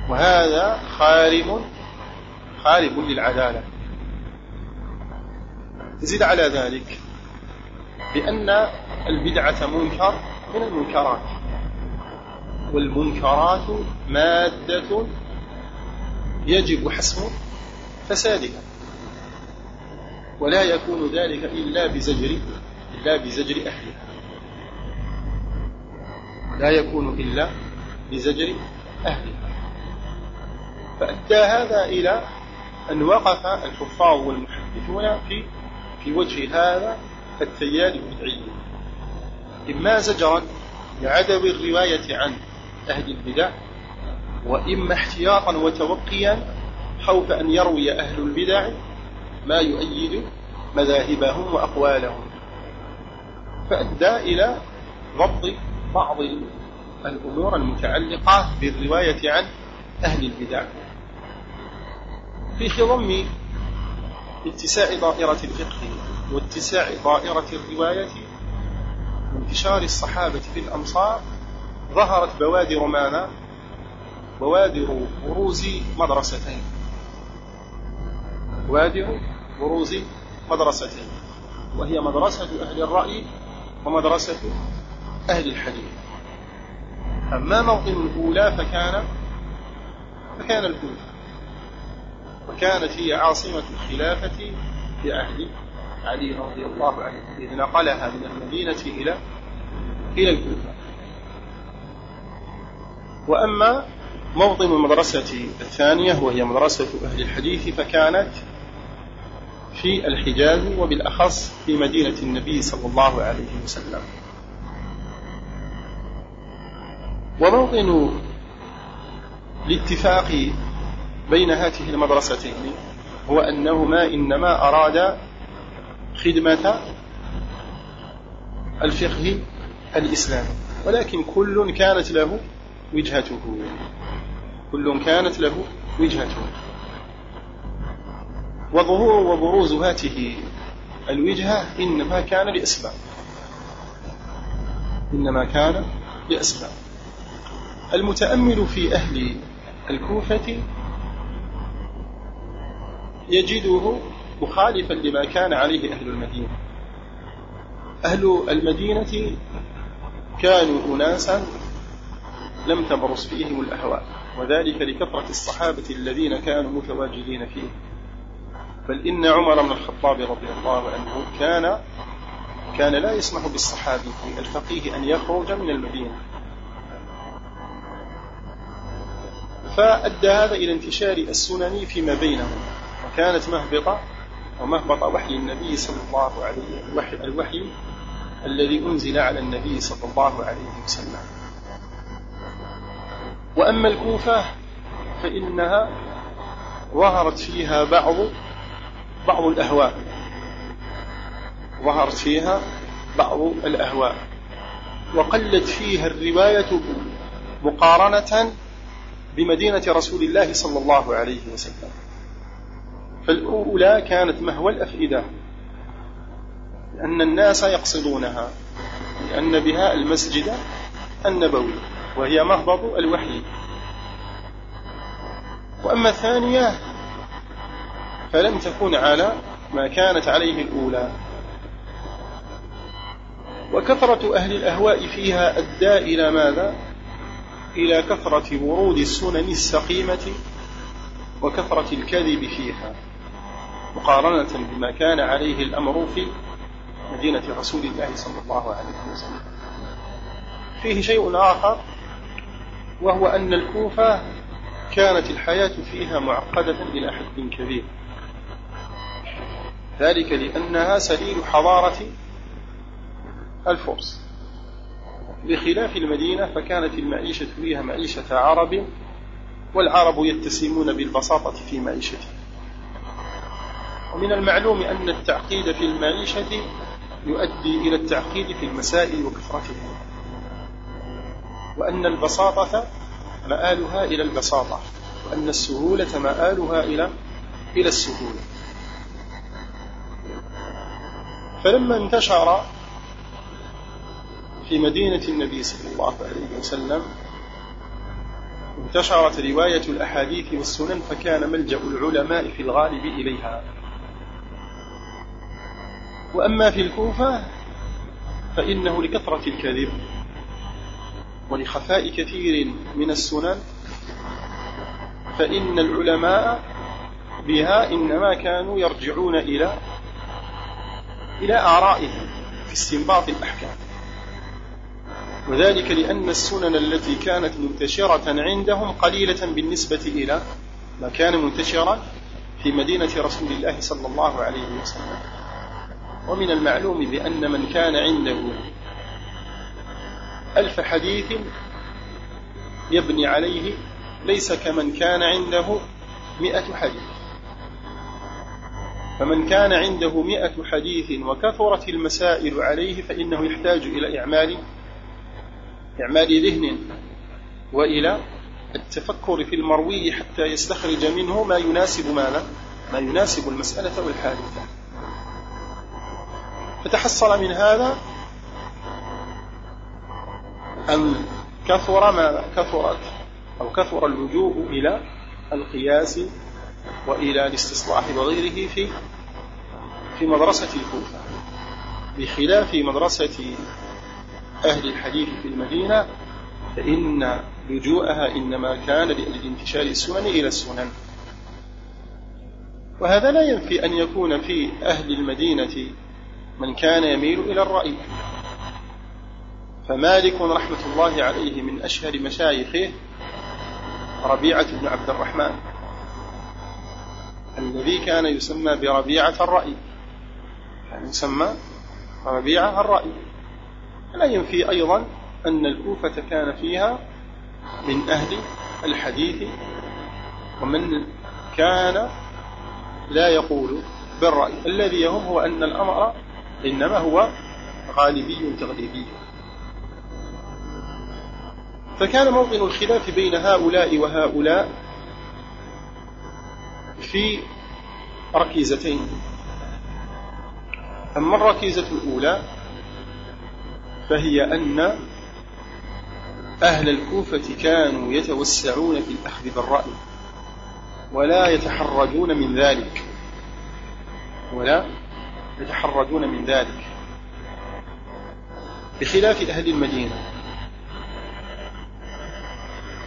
وهذا خارم خارب للعدالة. زد على ذلك بأن البدعة منكر من المنكرات والمنكرات مادة يجب حسم فسادها ولا يكون ذلك إلا بزجر إلا بزجر أهلها لا يكون إلا بزجر أهلها. فأدى هذا إلى أن وقف الحفاظ والمحدثون في في وجه هذا التيار البدعي إما زجرا لعدم الرواية عن أهل البدع وإما احتياطا وتوقيا خوف أن يروي أهل البدع ما يؤيد مذاهبهم وأقوالهم. فأدى إلى ضبط بعض الأمور المتعلقة بالرواية عن أهل البدع. في خضم اتساع دائرة الفقه واتساع دائرة الرواية وانتشار الصحابة في الأمصار ظهرت بوادر ماذا؟ بوادر بروز مدرستين. بوادر بروز مدرستين. وهي مدرسة أهل الرأي ومدرسة أهل الحديث. أما موطن الأولى فكان فكان الكوفة وكانت هي عاصمة الخلافة في عهد علي رضي الله عنه إذ نقلها من المدينة إلى إلى الكوفة. وأما موطن المدرسة الثانية وهي مدرسة أهل الحديث فكانت في الحجاز وبالأخص في مدينة النبي صلى الله عليه وسلم. وموطن الاتفاق بين هاته المدرستين هو أنهما إنما أرادا خدمة الفقه الإسلامي. ولكن كل كانت له وجهته. كل كانت له وجهته. وظهور وبروز هاته الوجهة إنما كان لأسباب. إنما كان لأسباب. المتأمل في أهل الكوفة يجده مخالفا لما كان عليه أهل المدينة. أهل المدينة كانوا أناسا لم تبرز فيهم الأهواء وذلك لكثرة الصحابة الذين كانوا متواجدين فيه. بل إن عمر بن الخطاب رضي الله عنه كان كان لا يسمح بالصحابي الفقيه أن يخرج من المدينة. فأدى هذا إلى انتشار السنن فيما بينهم. وكانت مهبطة ومهبط وحي النبي صلى الله عليه الوحي, الوحي الذي أنزل على النبي صلى الله عليه وسلم. وأما الكوفة فإنها ظهرت فيها بعض بعض الأهواء. ظهرت فيها بعض الأهواء. وقلت فيها الرواية مقارنة بمدينة رسول الله صلى الله عليه وسلم. فالأولى كانت مهوى الأفئدة لأن الناس يقصدونها لأن بها المسجد النبوي وهي مهبط الوحي. وأما الثانية فلم تكن على ما كانت عليه الأولى. وكثرة أهل الأهواء فيها أدى إلى ماذا؟ إلى كثرة ورود السنن السقيمة وكثرة الكذب فيها. مقارنة بما كان عليه الأمر في مدينة رسول الله صلى الله عليه وسلم. فيه شيء آخر وهو أن الكوفة كانت الحياة فيها معقدة إلى حد كبير. ذلك لأنها سليل حضارة الفرس. بخلاف المدينة فكانت المعيشة فيها معيشة عرب والعرب يتسمون بالبساطة في معيشتهم. ومن المعلوم أن التعقيد في المعيشة يؤدي إلى التعقيد في المسائل وكثرتها وأن البساطة مآلها إلى البساطة وأن السهولة مآلها إلى إلى السهولة. فلما انتشر في مدينة النبي صلى الله عليه وسلم انتشرت رواية الأحاديث والسنن فكان ملجأ العلماء في الغالب إليها. وأما في الكوفة فإنه لكثرة الكذب ولخفاء كثير من السنن فإن العلماء بها إنما كانوا يرجعون إلى إلى آرائهم في استنباط الأحكام. وذلك لأن السنن التي كانت منتشرة عندهم قليلة بالنسبة إلى ما كان منتشرا في مدينة رسول الله صلى الله عليه وسلم. ومن المعلوم بأن من كان عنده ألف حديث يبني عليه ليس كمن كان عنده مئة حديث فمن كان عنده مئة حديث وكثرت المسائل عليه فإنه يحتاج إلى إعمال إعمال ذهن وإلى التفكر في المروي حتى يستخرج منه ما يناسب ماذا؟ ما يناسب المسألة والحادثة فتحصل من هذا أن كثر ما كثرت أو كثر اللجوء إلى القياس وإلى الاستصلاح وغيره في في مدرسة الكوفة. بخلاف مدرسة أهل الحديث في المدينة فإن لجوءها إنما كان لأجل انتشار السنن إلى السنن. وهذا لا ينفي أن يكون في أهل المدينة من كان يميل إلى الرأي. فمالك رحمة الله عليه من أشهر مشايخه ربيعة بن عبد الرحمن الذي كان يسمى بربيعة الرأي. يعني يسمى ربيعة الرأي. لا ينفي أيضا أن الكوفة كان فيها من أهل الحديث ومن كان لا يقول بالرأي. الذي يهم هو أن الأمر إنما هو غالبي تغليبي. فكان موطن الخلاف بين هؤلاء وهؤلاء في ركيزتين. أما الركيزة الأولى فهي أن أهل الكوفة كانوا يتوسعون في الأخذ بالرأي ولا يتحرجون من ذلك. ولا يتحرجون من ذلك. بخلاف أهل المدينة.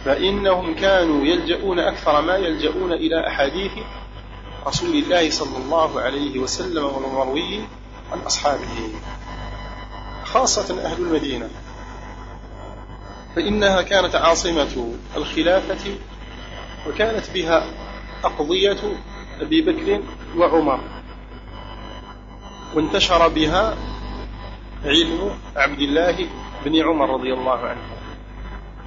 فإنهم كانوا يلجؤون أكثر ما يلجؤون إلى أحاديث رسول الله صلى الله عليه وسلم والمروي عن أصحابه. خاصة أهل المدينة. فإنها كانت عاصمة الخلافة وكانت بها أقضية أبي بكر وعمر. وانتشر بها علم عبد الله بن عمر رضي الله عنه.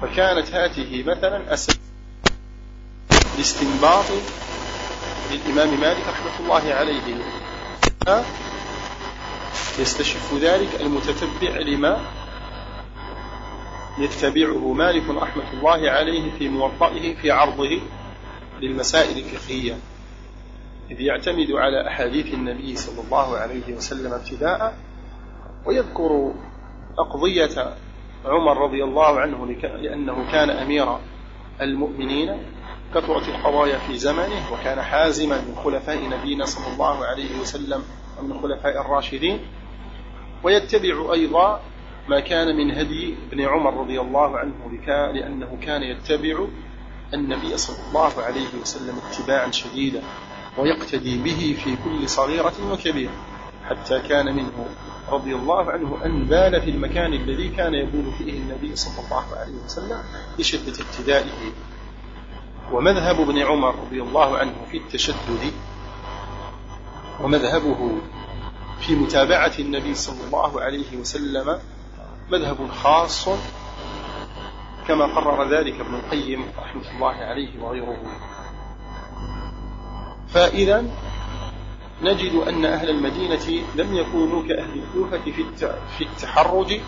فكانت هذه مثلا أساس الاستنباط للإمام مالك رحمة الله عليه. يستشف ذلك المتتبع لما يتبعه مالك رحمة الله عليه في موطئه في عرضه للمسائل الفقهية. إذ يعتمد على أحاديث النبي صلى الله عليه وسلم ابتداء ويذكر أقضية عمر رضي الله عنه لأنه كان أمير المؤمنين كثرت القضايا في زمنه وكان حازما من خلفاء نبينا صلى الله عليه وسلم ومن الخلفاء الراشدين. ويتبع أيضا ما كان من هدي ابن عمر رضي الله عنه لأنه كان يتبع النبي صلى الله عليه وسلم اتباعا شديدا. ويقتدي به في كل صغيرة وكبيرة حتى كان منه رضي الله عنه أن بال في المكان الذي كان يبول فيه النبي صلى الله عليه وسلم لشدة ابتدائه. ومذهب ابن عمر رضي الله عنه في التشدد ومذهبه في متابعة النبي صلى الله عليه وسلم مذهب خاص كما قرر ذلك ابن القيم رحمة الله عليه وغيره. فإذا نجد أن أهل المدينة لم يكونوا كأهل الكوفة في التحرج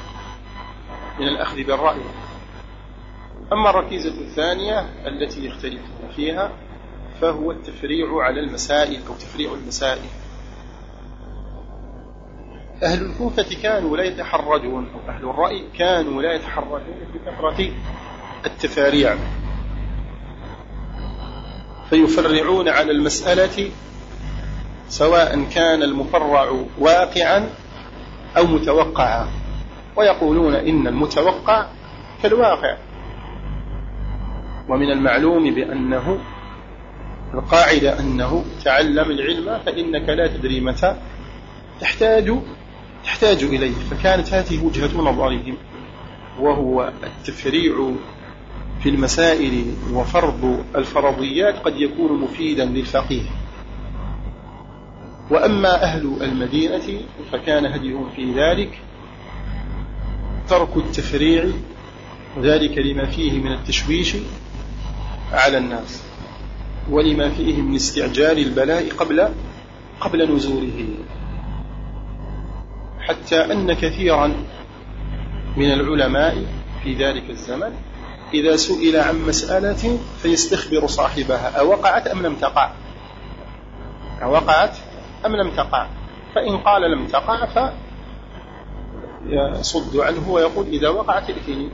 من الأخذ بالرأي. أما الركيزة الثانية التي يختلفون فيها فهو التفريع على المسائل أو تفريع المسائل. أهل الكوفة كانوا لا يتحرجون أو أهل الرأي كانوا لا يتحرجون بكثرة التفاريع. فيفرعون على المسألة سواء كان المفرع واقعا أو متوقعا. ويقولون إن المتوقع كالواقع. ومن المعلوم بأنه القاعدة أنه تعلم العلم فإنك لا تدري متى تحتاج تحتاج إليه. فكانت هذه وجهة نظرهم وهو التفريع في المسائل وفرض الفرضيات قد يكون مفيدا للفقيه. وأما أهل المدينة فكان هديهم في ذلك ترك التفريع وذلك لما فيه من التشويش على الناس ولما فيه من استعجال البلاء قبل قبل نزوله. حتى أن كثيرا من العلماء في ذلك الزمن إذا سئل عن مسألة فيستخبر صاحبها. أوقعت أم لم تقع؟ أوقعت أم لم تقع؟ فإن قال لم تقع فيصد عنه ويقول إذا وقعت ائتني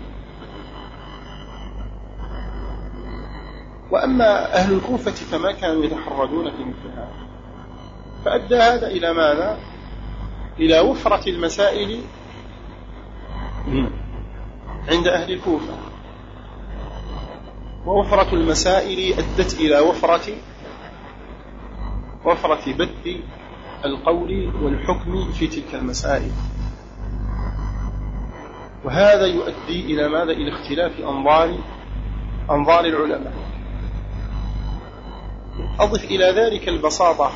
وأما أهل الكوفة فما كانوا يتحرجون في مثل هذا. فأدى هذا إلى ماذا؟ إلى وفرة المسائل عند أهل الكوفة. ووفرة المسائل أدت إلى وفرة وفرة بث القول والحكم في تلك المسائل وهذا يؤدي إلى ماذا؟ إلى اختلاف أنظار أنظار العلماء أضف إلى ذلك البساطة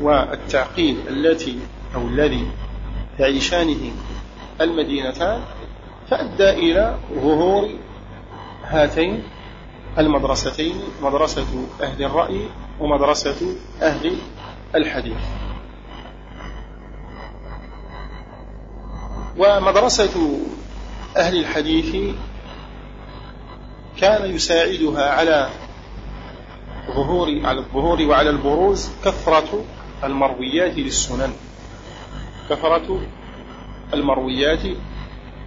والتعقيد التي أو الذي تعيشانه المدينتان فأدى إلى ظهور هاتين المدرستين مدرسة أهل الرأي ومدرسة أهل الحديث. ومدرسة أهل الحديث كان يساعدها على ظهور على الظهور وعلى البروز كثرة المرويات للسنن. كثرة المرويات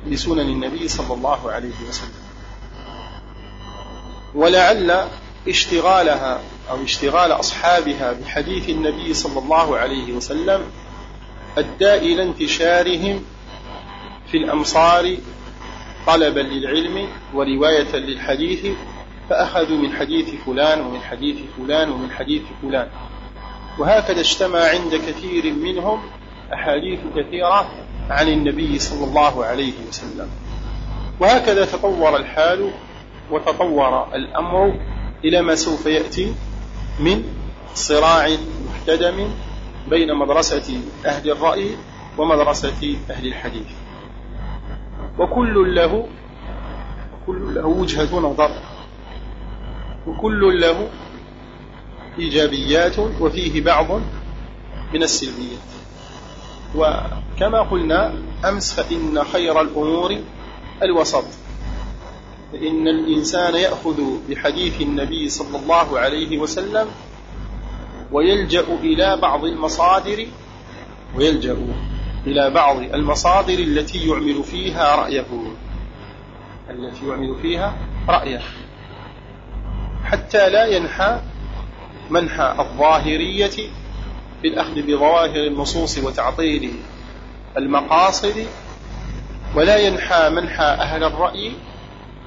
لسنن النبي صلى الله عليه وسلم. ولعل اشتغالها أو اشتغال أصحابها بحديث النبي صلى الله عليه وسلم أدى إلى انتشارهم في الأمصار طلبا للعلم ورواية للحديث فأخذوا من حديث فلان ومن حديث فلان ومن حديث فلان. وهكذا اجتمع عند كثير منهم أحاديث كثيرة عن النبي صلى الله عليه وسلم. وهكذا تطور الحال وتطور الأمر إلى ما سوف يأتي من صراع محتدم بين مدرسة أهل الرأي ومدرسة أهل الحديث. وكل له كل له وجهة نظر. وكل له إيجابيات وفيه بعض من السلبيات. وكما قلنا أمس فإن خير الأمور الوسط. فإن الإنسان يأخذ بحديث النبي صلى الله عليه وسلم ويلجأ إلى بعض المصادر ويلجأ إلى بعض المصادر التي يعمل فيها رأيه. التي يعمل فيها رأيه. حتى لا ينحى منحى الظاهرية بالأخذ بظواهر النصوص وتعطيل المقاصد ولا ينحى منحى أهل الرأي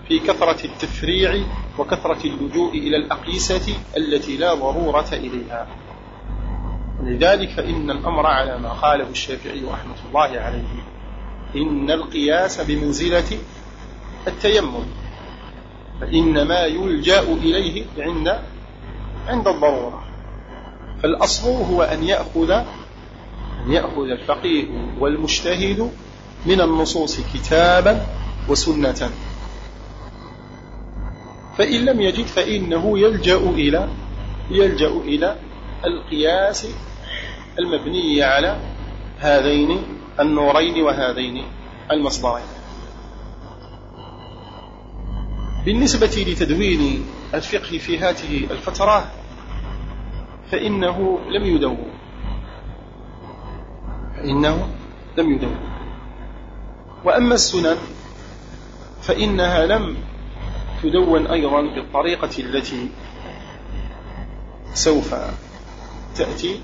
في كثرة التفريع وكثرة اللجوء إلى الأقيسة التي لا ضرورة إليها. لذلك فإن الأمر على ما قاله الشافعي رحمة الله عليه. إن القياس بمنزلة التيمم فإن ما يلجأ إليه عند عند الضرورة. فالأصل هو أن يأخذ أن يأخذ الفقيه والمجتهد من النصوص كتابا وسنة. فإن لم يجد فإنه يلجأ إلى يلجأ إلى القياس المبني على هذين النورين وهذين المصدرين. بالنسبة لتدوين الفقه في هذه الفترة فإنه لم يدون. فإنه لم يدون. وأما السنن فإنها لم تدون أيضا بالطريقة التي سوف تأتي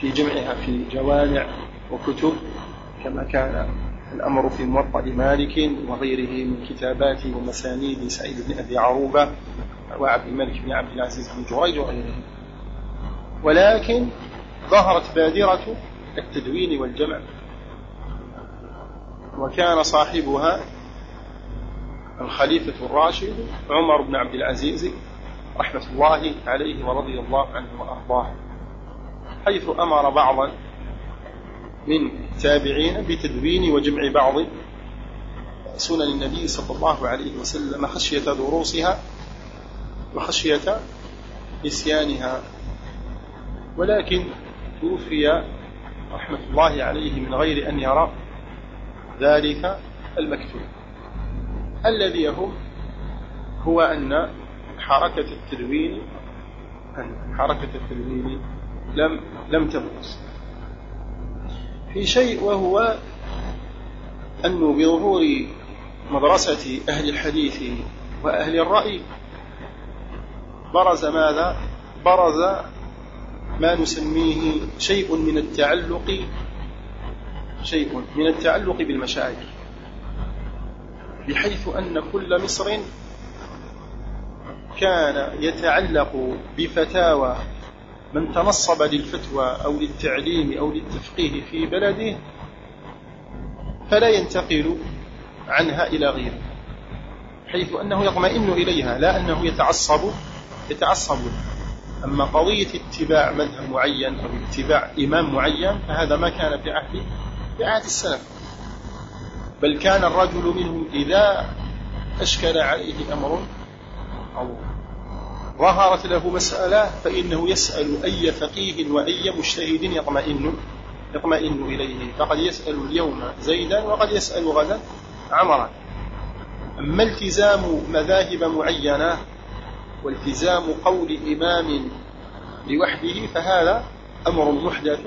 في جمعها في جوامع وكتب كما كان الأمر في موطأ مالك وغيره من كتابات ومسانيد سعيد بن أبي عروبة وعبد الملك بن عبد العزيز بن جريج وغيره ولكن ظهرت بادرة التدوين والجمع وكان صاحبها الخليفة الراشد عمر بن عبد العزيز رحمة الله عليه ورضي الله عنه وأرضاه. حيث أمر بعضا من التابعين بتدوين وجمع بعض سنن النبي صلى الله عليه وسلم خشية دروسها وخشية نسيانها. ولكن توفي رحمة الله عليه من غير أن يرى ذلك المكتوب. الذي يهم هو أن حركة التدوين أن حركة التدوين لم لم تبرز في شيء وهو أنه بظهور مدرسة أهل الحديث وأهل الرأي برز ماذا؟ برز ما نسميه شيء من التعلق شيء من التعلق بالمشايخ بحيث أن كل مصر كان يتعلق بفتاوى من تنصب للفتوى أو للتعليم أو للتفقيه في بلده فلا ينتقل عنها إلى غيره حيث أنه يطمئن إليها لا أنه يتعصب يتعصب. أما قضية اتباع مذهب معين أو اتباع إمام معين فهذا ما كان في عهد في عهد السلف. بل كان الرجل منهم إذا أشكل عليه أمر أو ظهرت له مسألة فإنه يسأل أي فقيه وأي مجتهد يطمئن يطمئن إليه. فقد يسأل اليوم زيدا وقد يسأل غدا عمرا. أما التزام مذاهب معينة والتزام قول إمام لوحده فهذا أمر محدث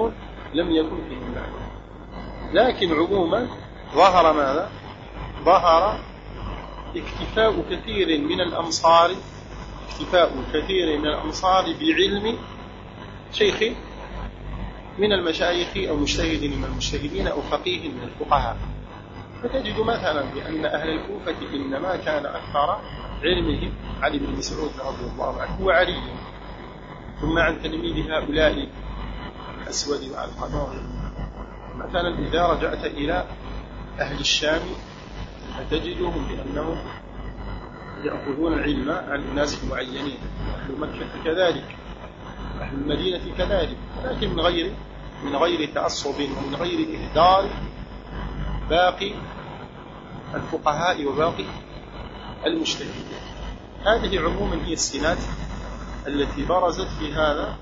لم يكن فيه معنى. لكن عموما ظهر ماذا؟ ظهر اكتفاء كثير من الأمصار اكتفاء كثير من الأمصار بعلم شيخ من المشايخ أو مجتهد من المجتهدين أو فقيه من الفقهاء. فتجد مثلا بأن أهل الكوفة إنما كان أكثر علمهم علي بن مسعود رضي الله عنه وعلي ثم عن تلميذ هؤلاء الأسود مع القمر مثلا إذا رجعت إلى أهل الشام فتجدهم بأنهم يأخذون العلم عن أناس معينين أهل مكة كذلك أهل المدينة كذلك لكن من غير من غير تعصب ومن غير إهدار باقي الفقهاء وباقي المجتهدين. هذه عموما هي السمات التي برزت في هذا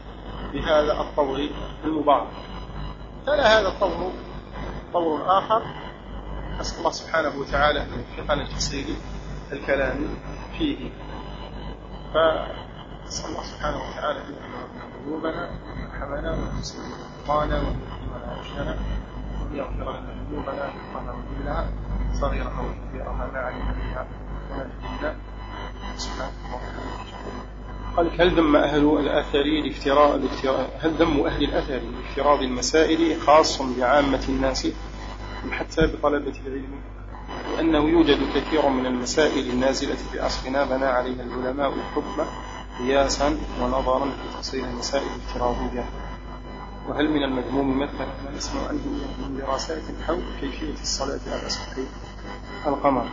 في هذا الطور المبارك. فلا هذا الطور طور آخر أسأل الله سبحانه وتعالى أن يوفقنا لتفصيل الكلام فيه. فأسأل الله سبحانه وتعالى أن يغفر ذنوبنا ويرحمنا ويحسن أخطانا ويكرمنا رشدنا وأن يغفر لنا ذنوبنا وأخطانا وكلها صغيرها وكبيرها ما علمنا بها وما جهلنا سبحانه قال هل ذم أهل الأثر الافتراء هل ذم أهل الأثر لافتراض المسائل خاص بعامة الناس؟ حتى بطلبة العلم لأنه يوجد كثير من المسائل النازلة في عصرنا بنى عليها العلماء الحكم قياسا ونظرا في تفصيل المسائل الافتراضية وهل من المذموم مثلا ما نسمع عنه من دراسات حول كيفية الصلاة على سطح القمر؟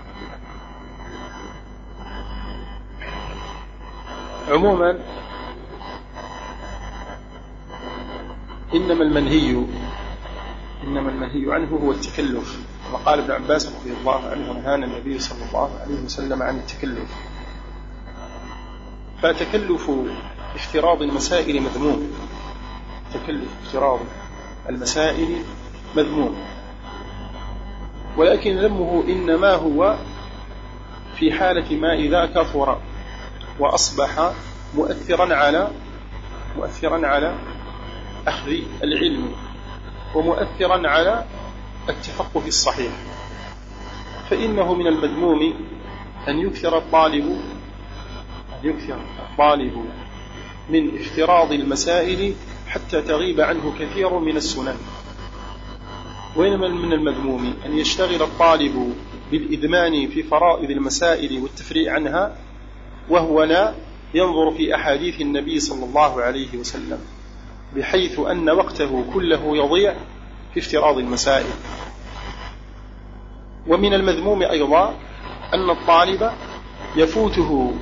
عموما إنما المنهي إنما المنهي عنه هو التكلف. وقال ابن عباس رضي الله عنه نهانا النبي صلى الله عليه وسلم عن التكلف. فتكلف افتراض المسائل مذموم. تكلف افتراض المسائل مذموم. ولكن ذمه إنما هو في حالة ما إذا كثر وأصبح مؤثرا على مؤثرا على أخذ العلم. ومؤثرا على التفقه الصحيح. فإنه من المذموم أن يكثر الطالب أن يكثر الطالب من افتراض المسائل حتى تغيب عنه كثير من السنن. وإنما من المذموم أن يشتغل الطالب بالإدمان في فرائض المسائل والتفريع عنها وهو لا ينظر في أحاديث النبي صلى الله عليه وسلم. بحيث أن وقته كله يضيع في افتراض المسائل. ومن المذموم أيضا أن الطالب يفوته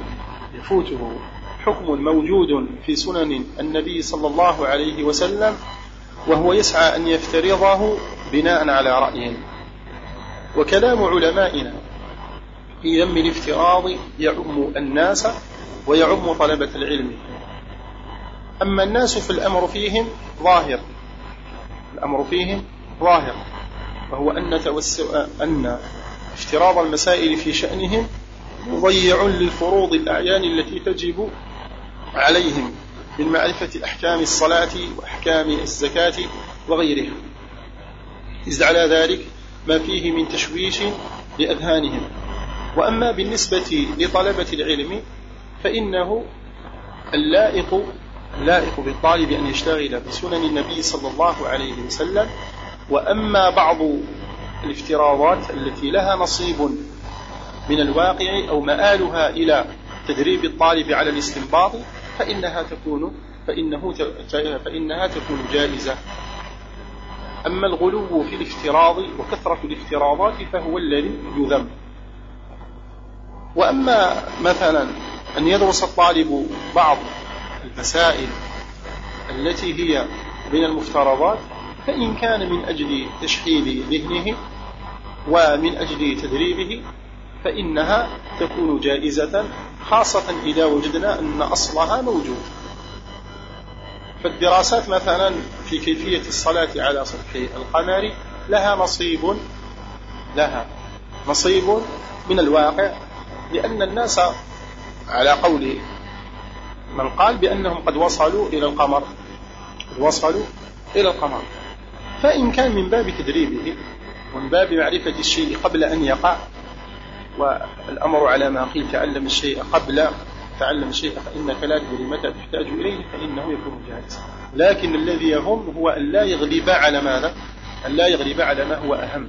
يفوته حكم موجود في سنن النبي صلى الله عليه وسلم وهو يسعى أن يفترضه بناء على رأيه. وكلام علمائنا في ذم الافتراض يعم الناس ويعم طلبة العلم. أما الناس فالأمر فيهم ظاهر. الأمر فيهم ظاهر. وهو أن أن افتراض المسائل في شأنهم مضيع للفروض الأعيان التي تجب عليهم من معرفة أحكام الصلاة وأحكام الزكاة وغيرها. إذ على ذلك ما فيه من تشويش لأذهانهم. وأما بالنسبة لطلبة العلم فإنه اللائق اللائق بالطالب أن يشتغل بسنن النبي صلى الله عليه وسلم وأما بعض الافتراضات التي لها نصيب من الواقع أو مآلها إلى تدريب الطالب على الاستنباط فإنها تكون فإنه فإنها تكون جائزة. أما الغلو في الافتراض وكثرة الافتراضات فهو الذي يذم. وأما مثلا أن يدرس الطالب بعض المسائل التي هي من المفترضات فإن كان من أجل تشحيذ ذهنه ومن أجل تدريبه فإنها تكون جائزة خاصة إذا وجدنا أن أصلها موجود. فالدراسات مثلا في كيفية الصلاة على سطح القمر لها نصيب لها نصيب من الواقع لأن الناس على قول من قال بأنهم قد وصلوا إلى القمر. قد وصلوا إلى القمر. فإن كان من باب تدريبه ومن باب معرفة الشيء قبل أن يقع والأمر على ما قيل تعلم الشيء قبل تعلم الشيء فإنك لا تدري متى تحتاج إليه فإنه يكون جاهزا لكن الذي يهم هو أن لا يغلب على ماذا؟ أن لا يغلب على ما هو أهم.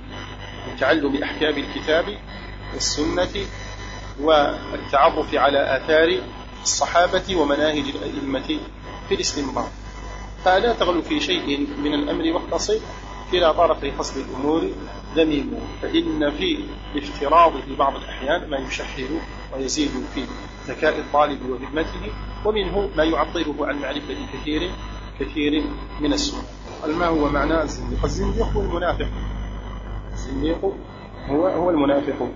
من تعلم أحكام الكتاب والسنة والتعرف على آثار الصحابة ومناهج الأئمة في الاستنباط. فلا تغلو في شيء من الأمر واقتصد كلا طرفي قصد الأمور. ذميم فإن في الافتراض في بعض الأحيان ما يشحر ويزيد في ذكاء الطالب وهمته ومنه ما يعطله عن معرفة كثير كثير من السنة ما هو معنى الزنديق؟ الزنديق هو المنافق. الزنديق هو هو المنافق.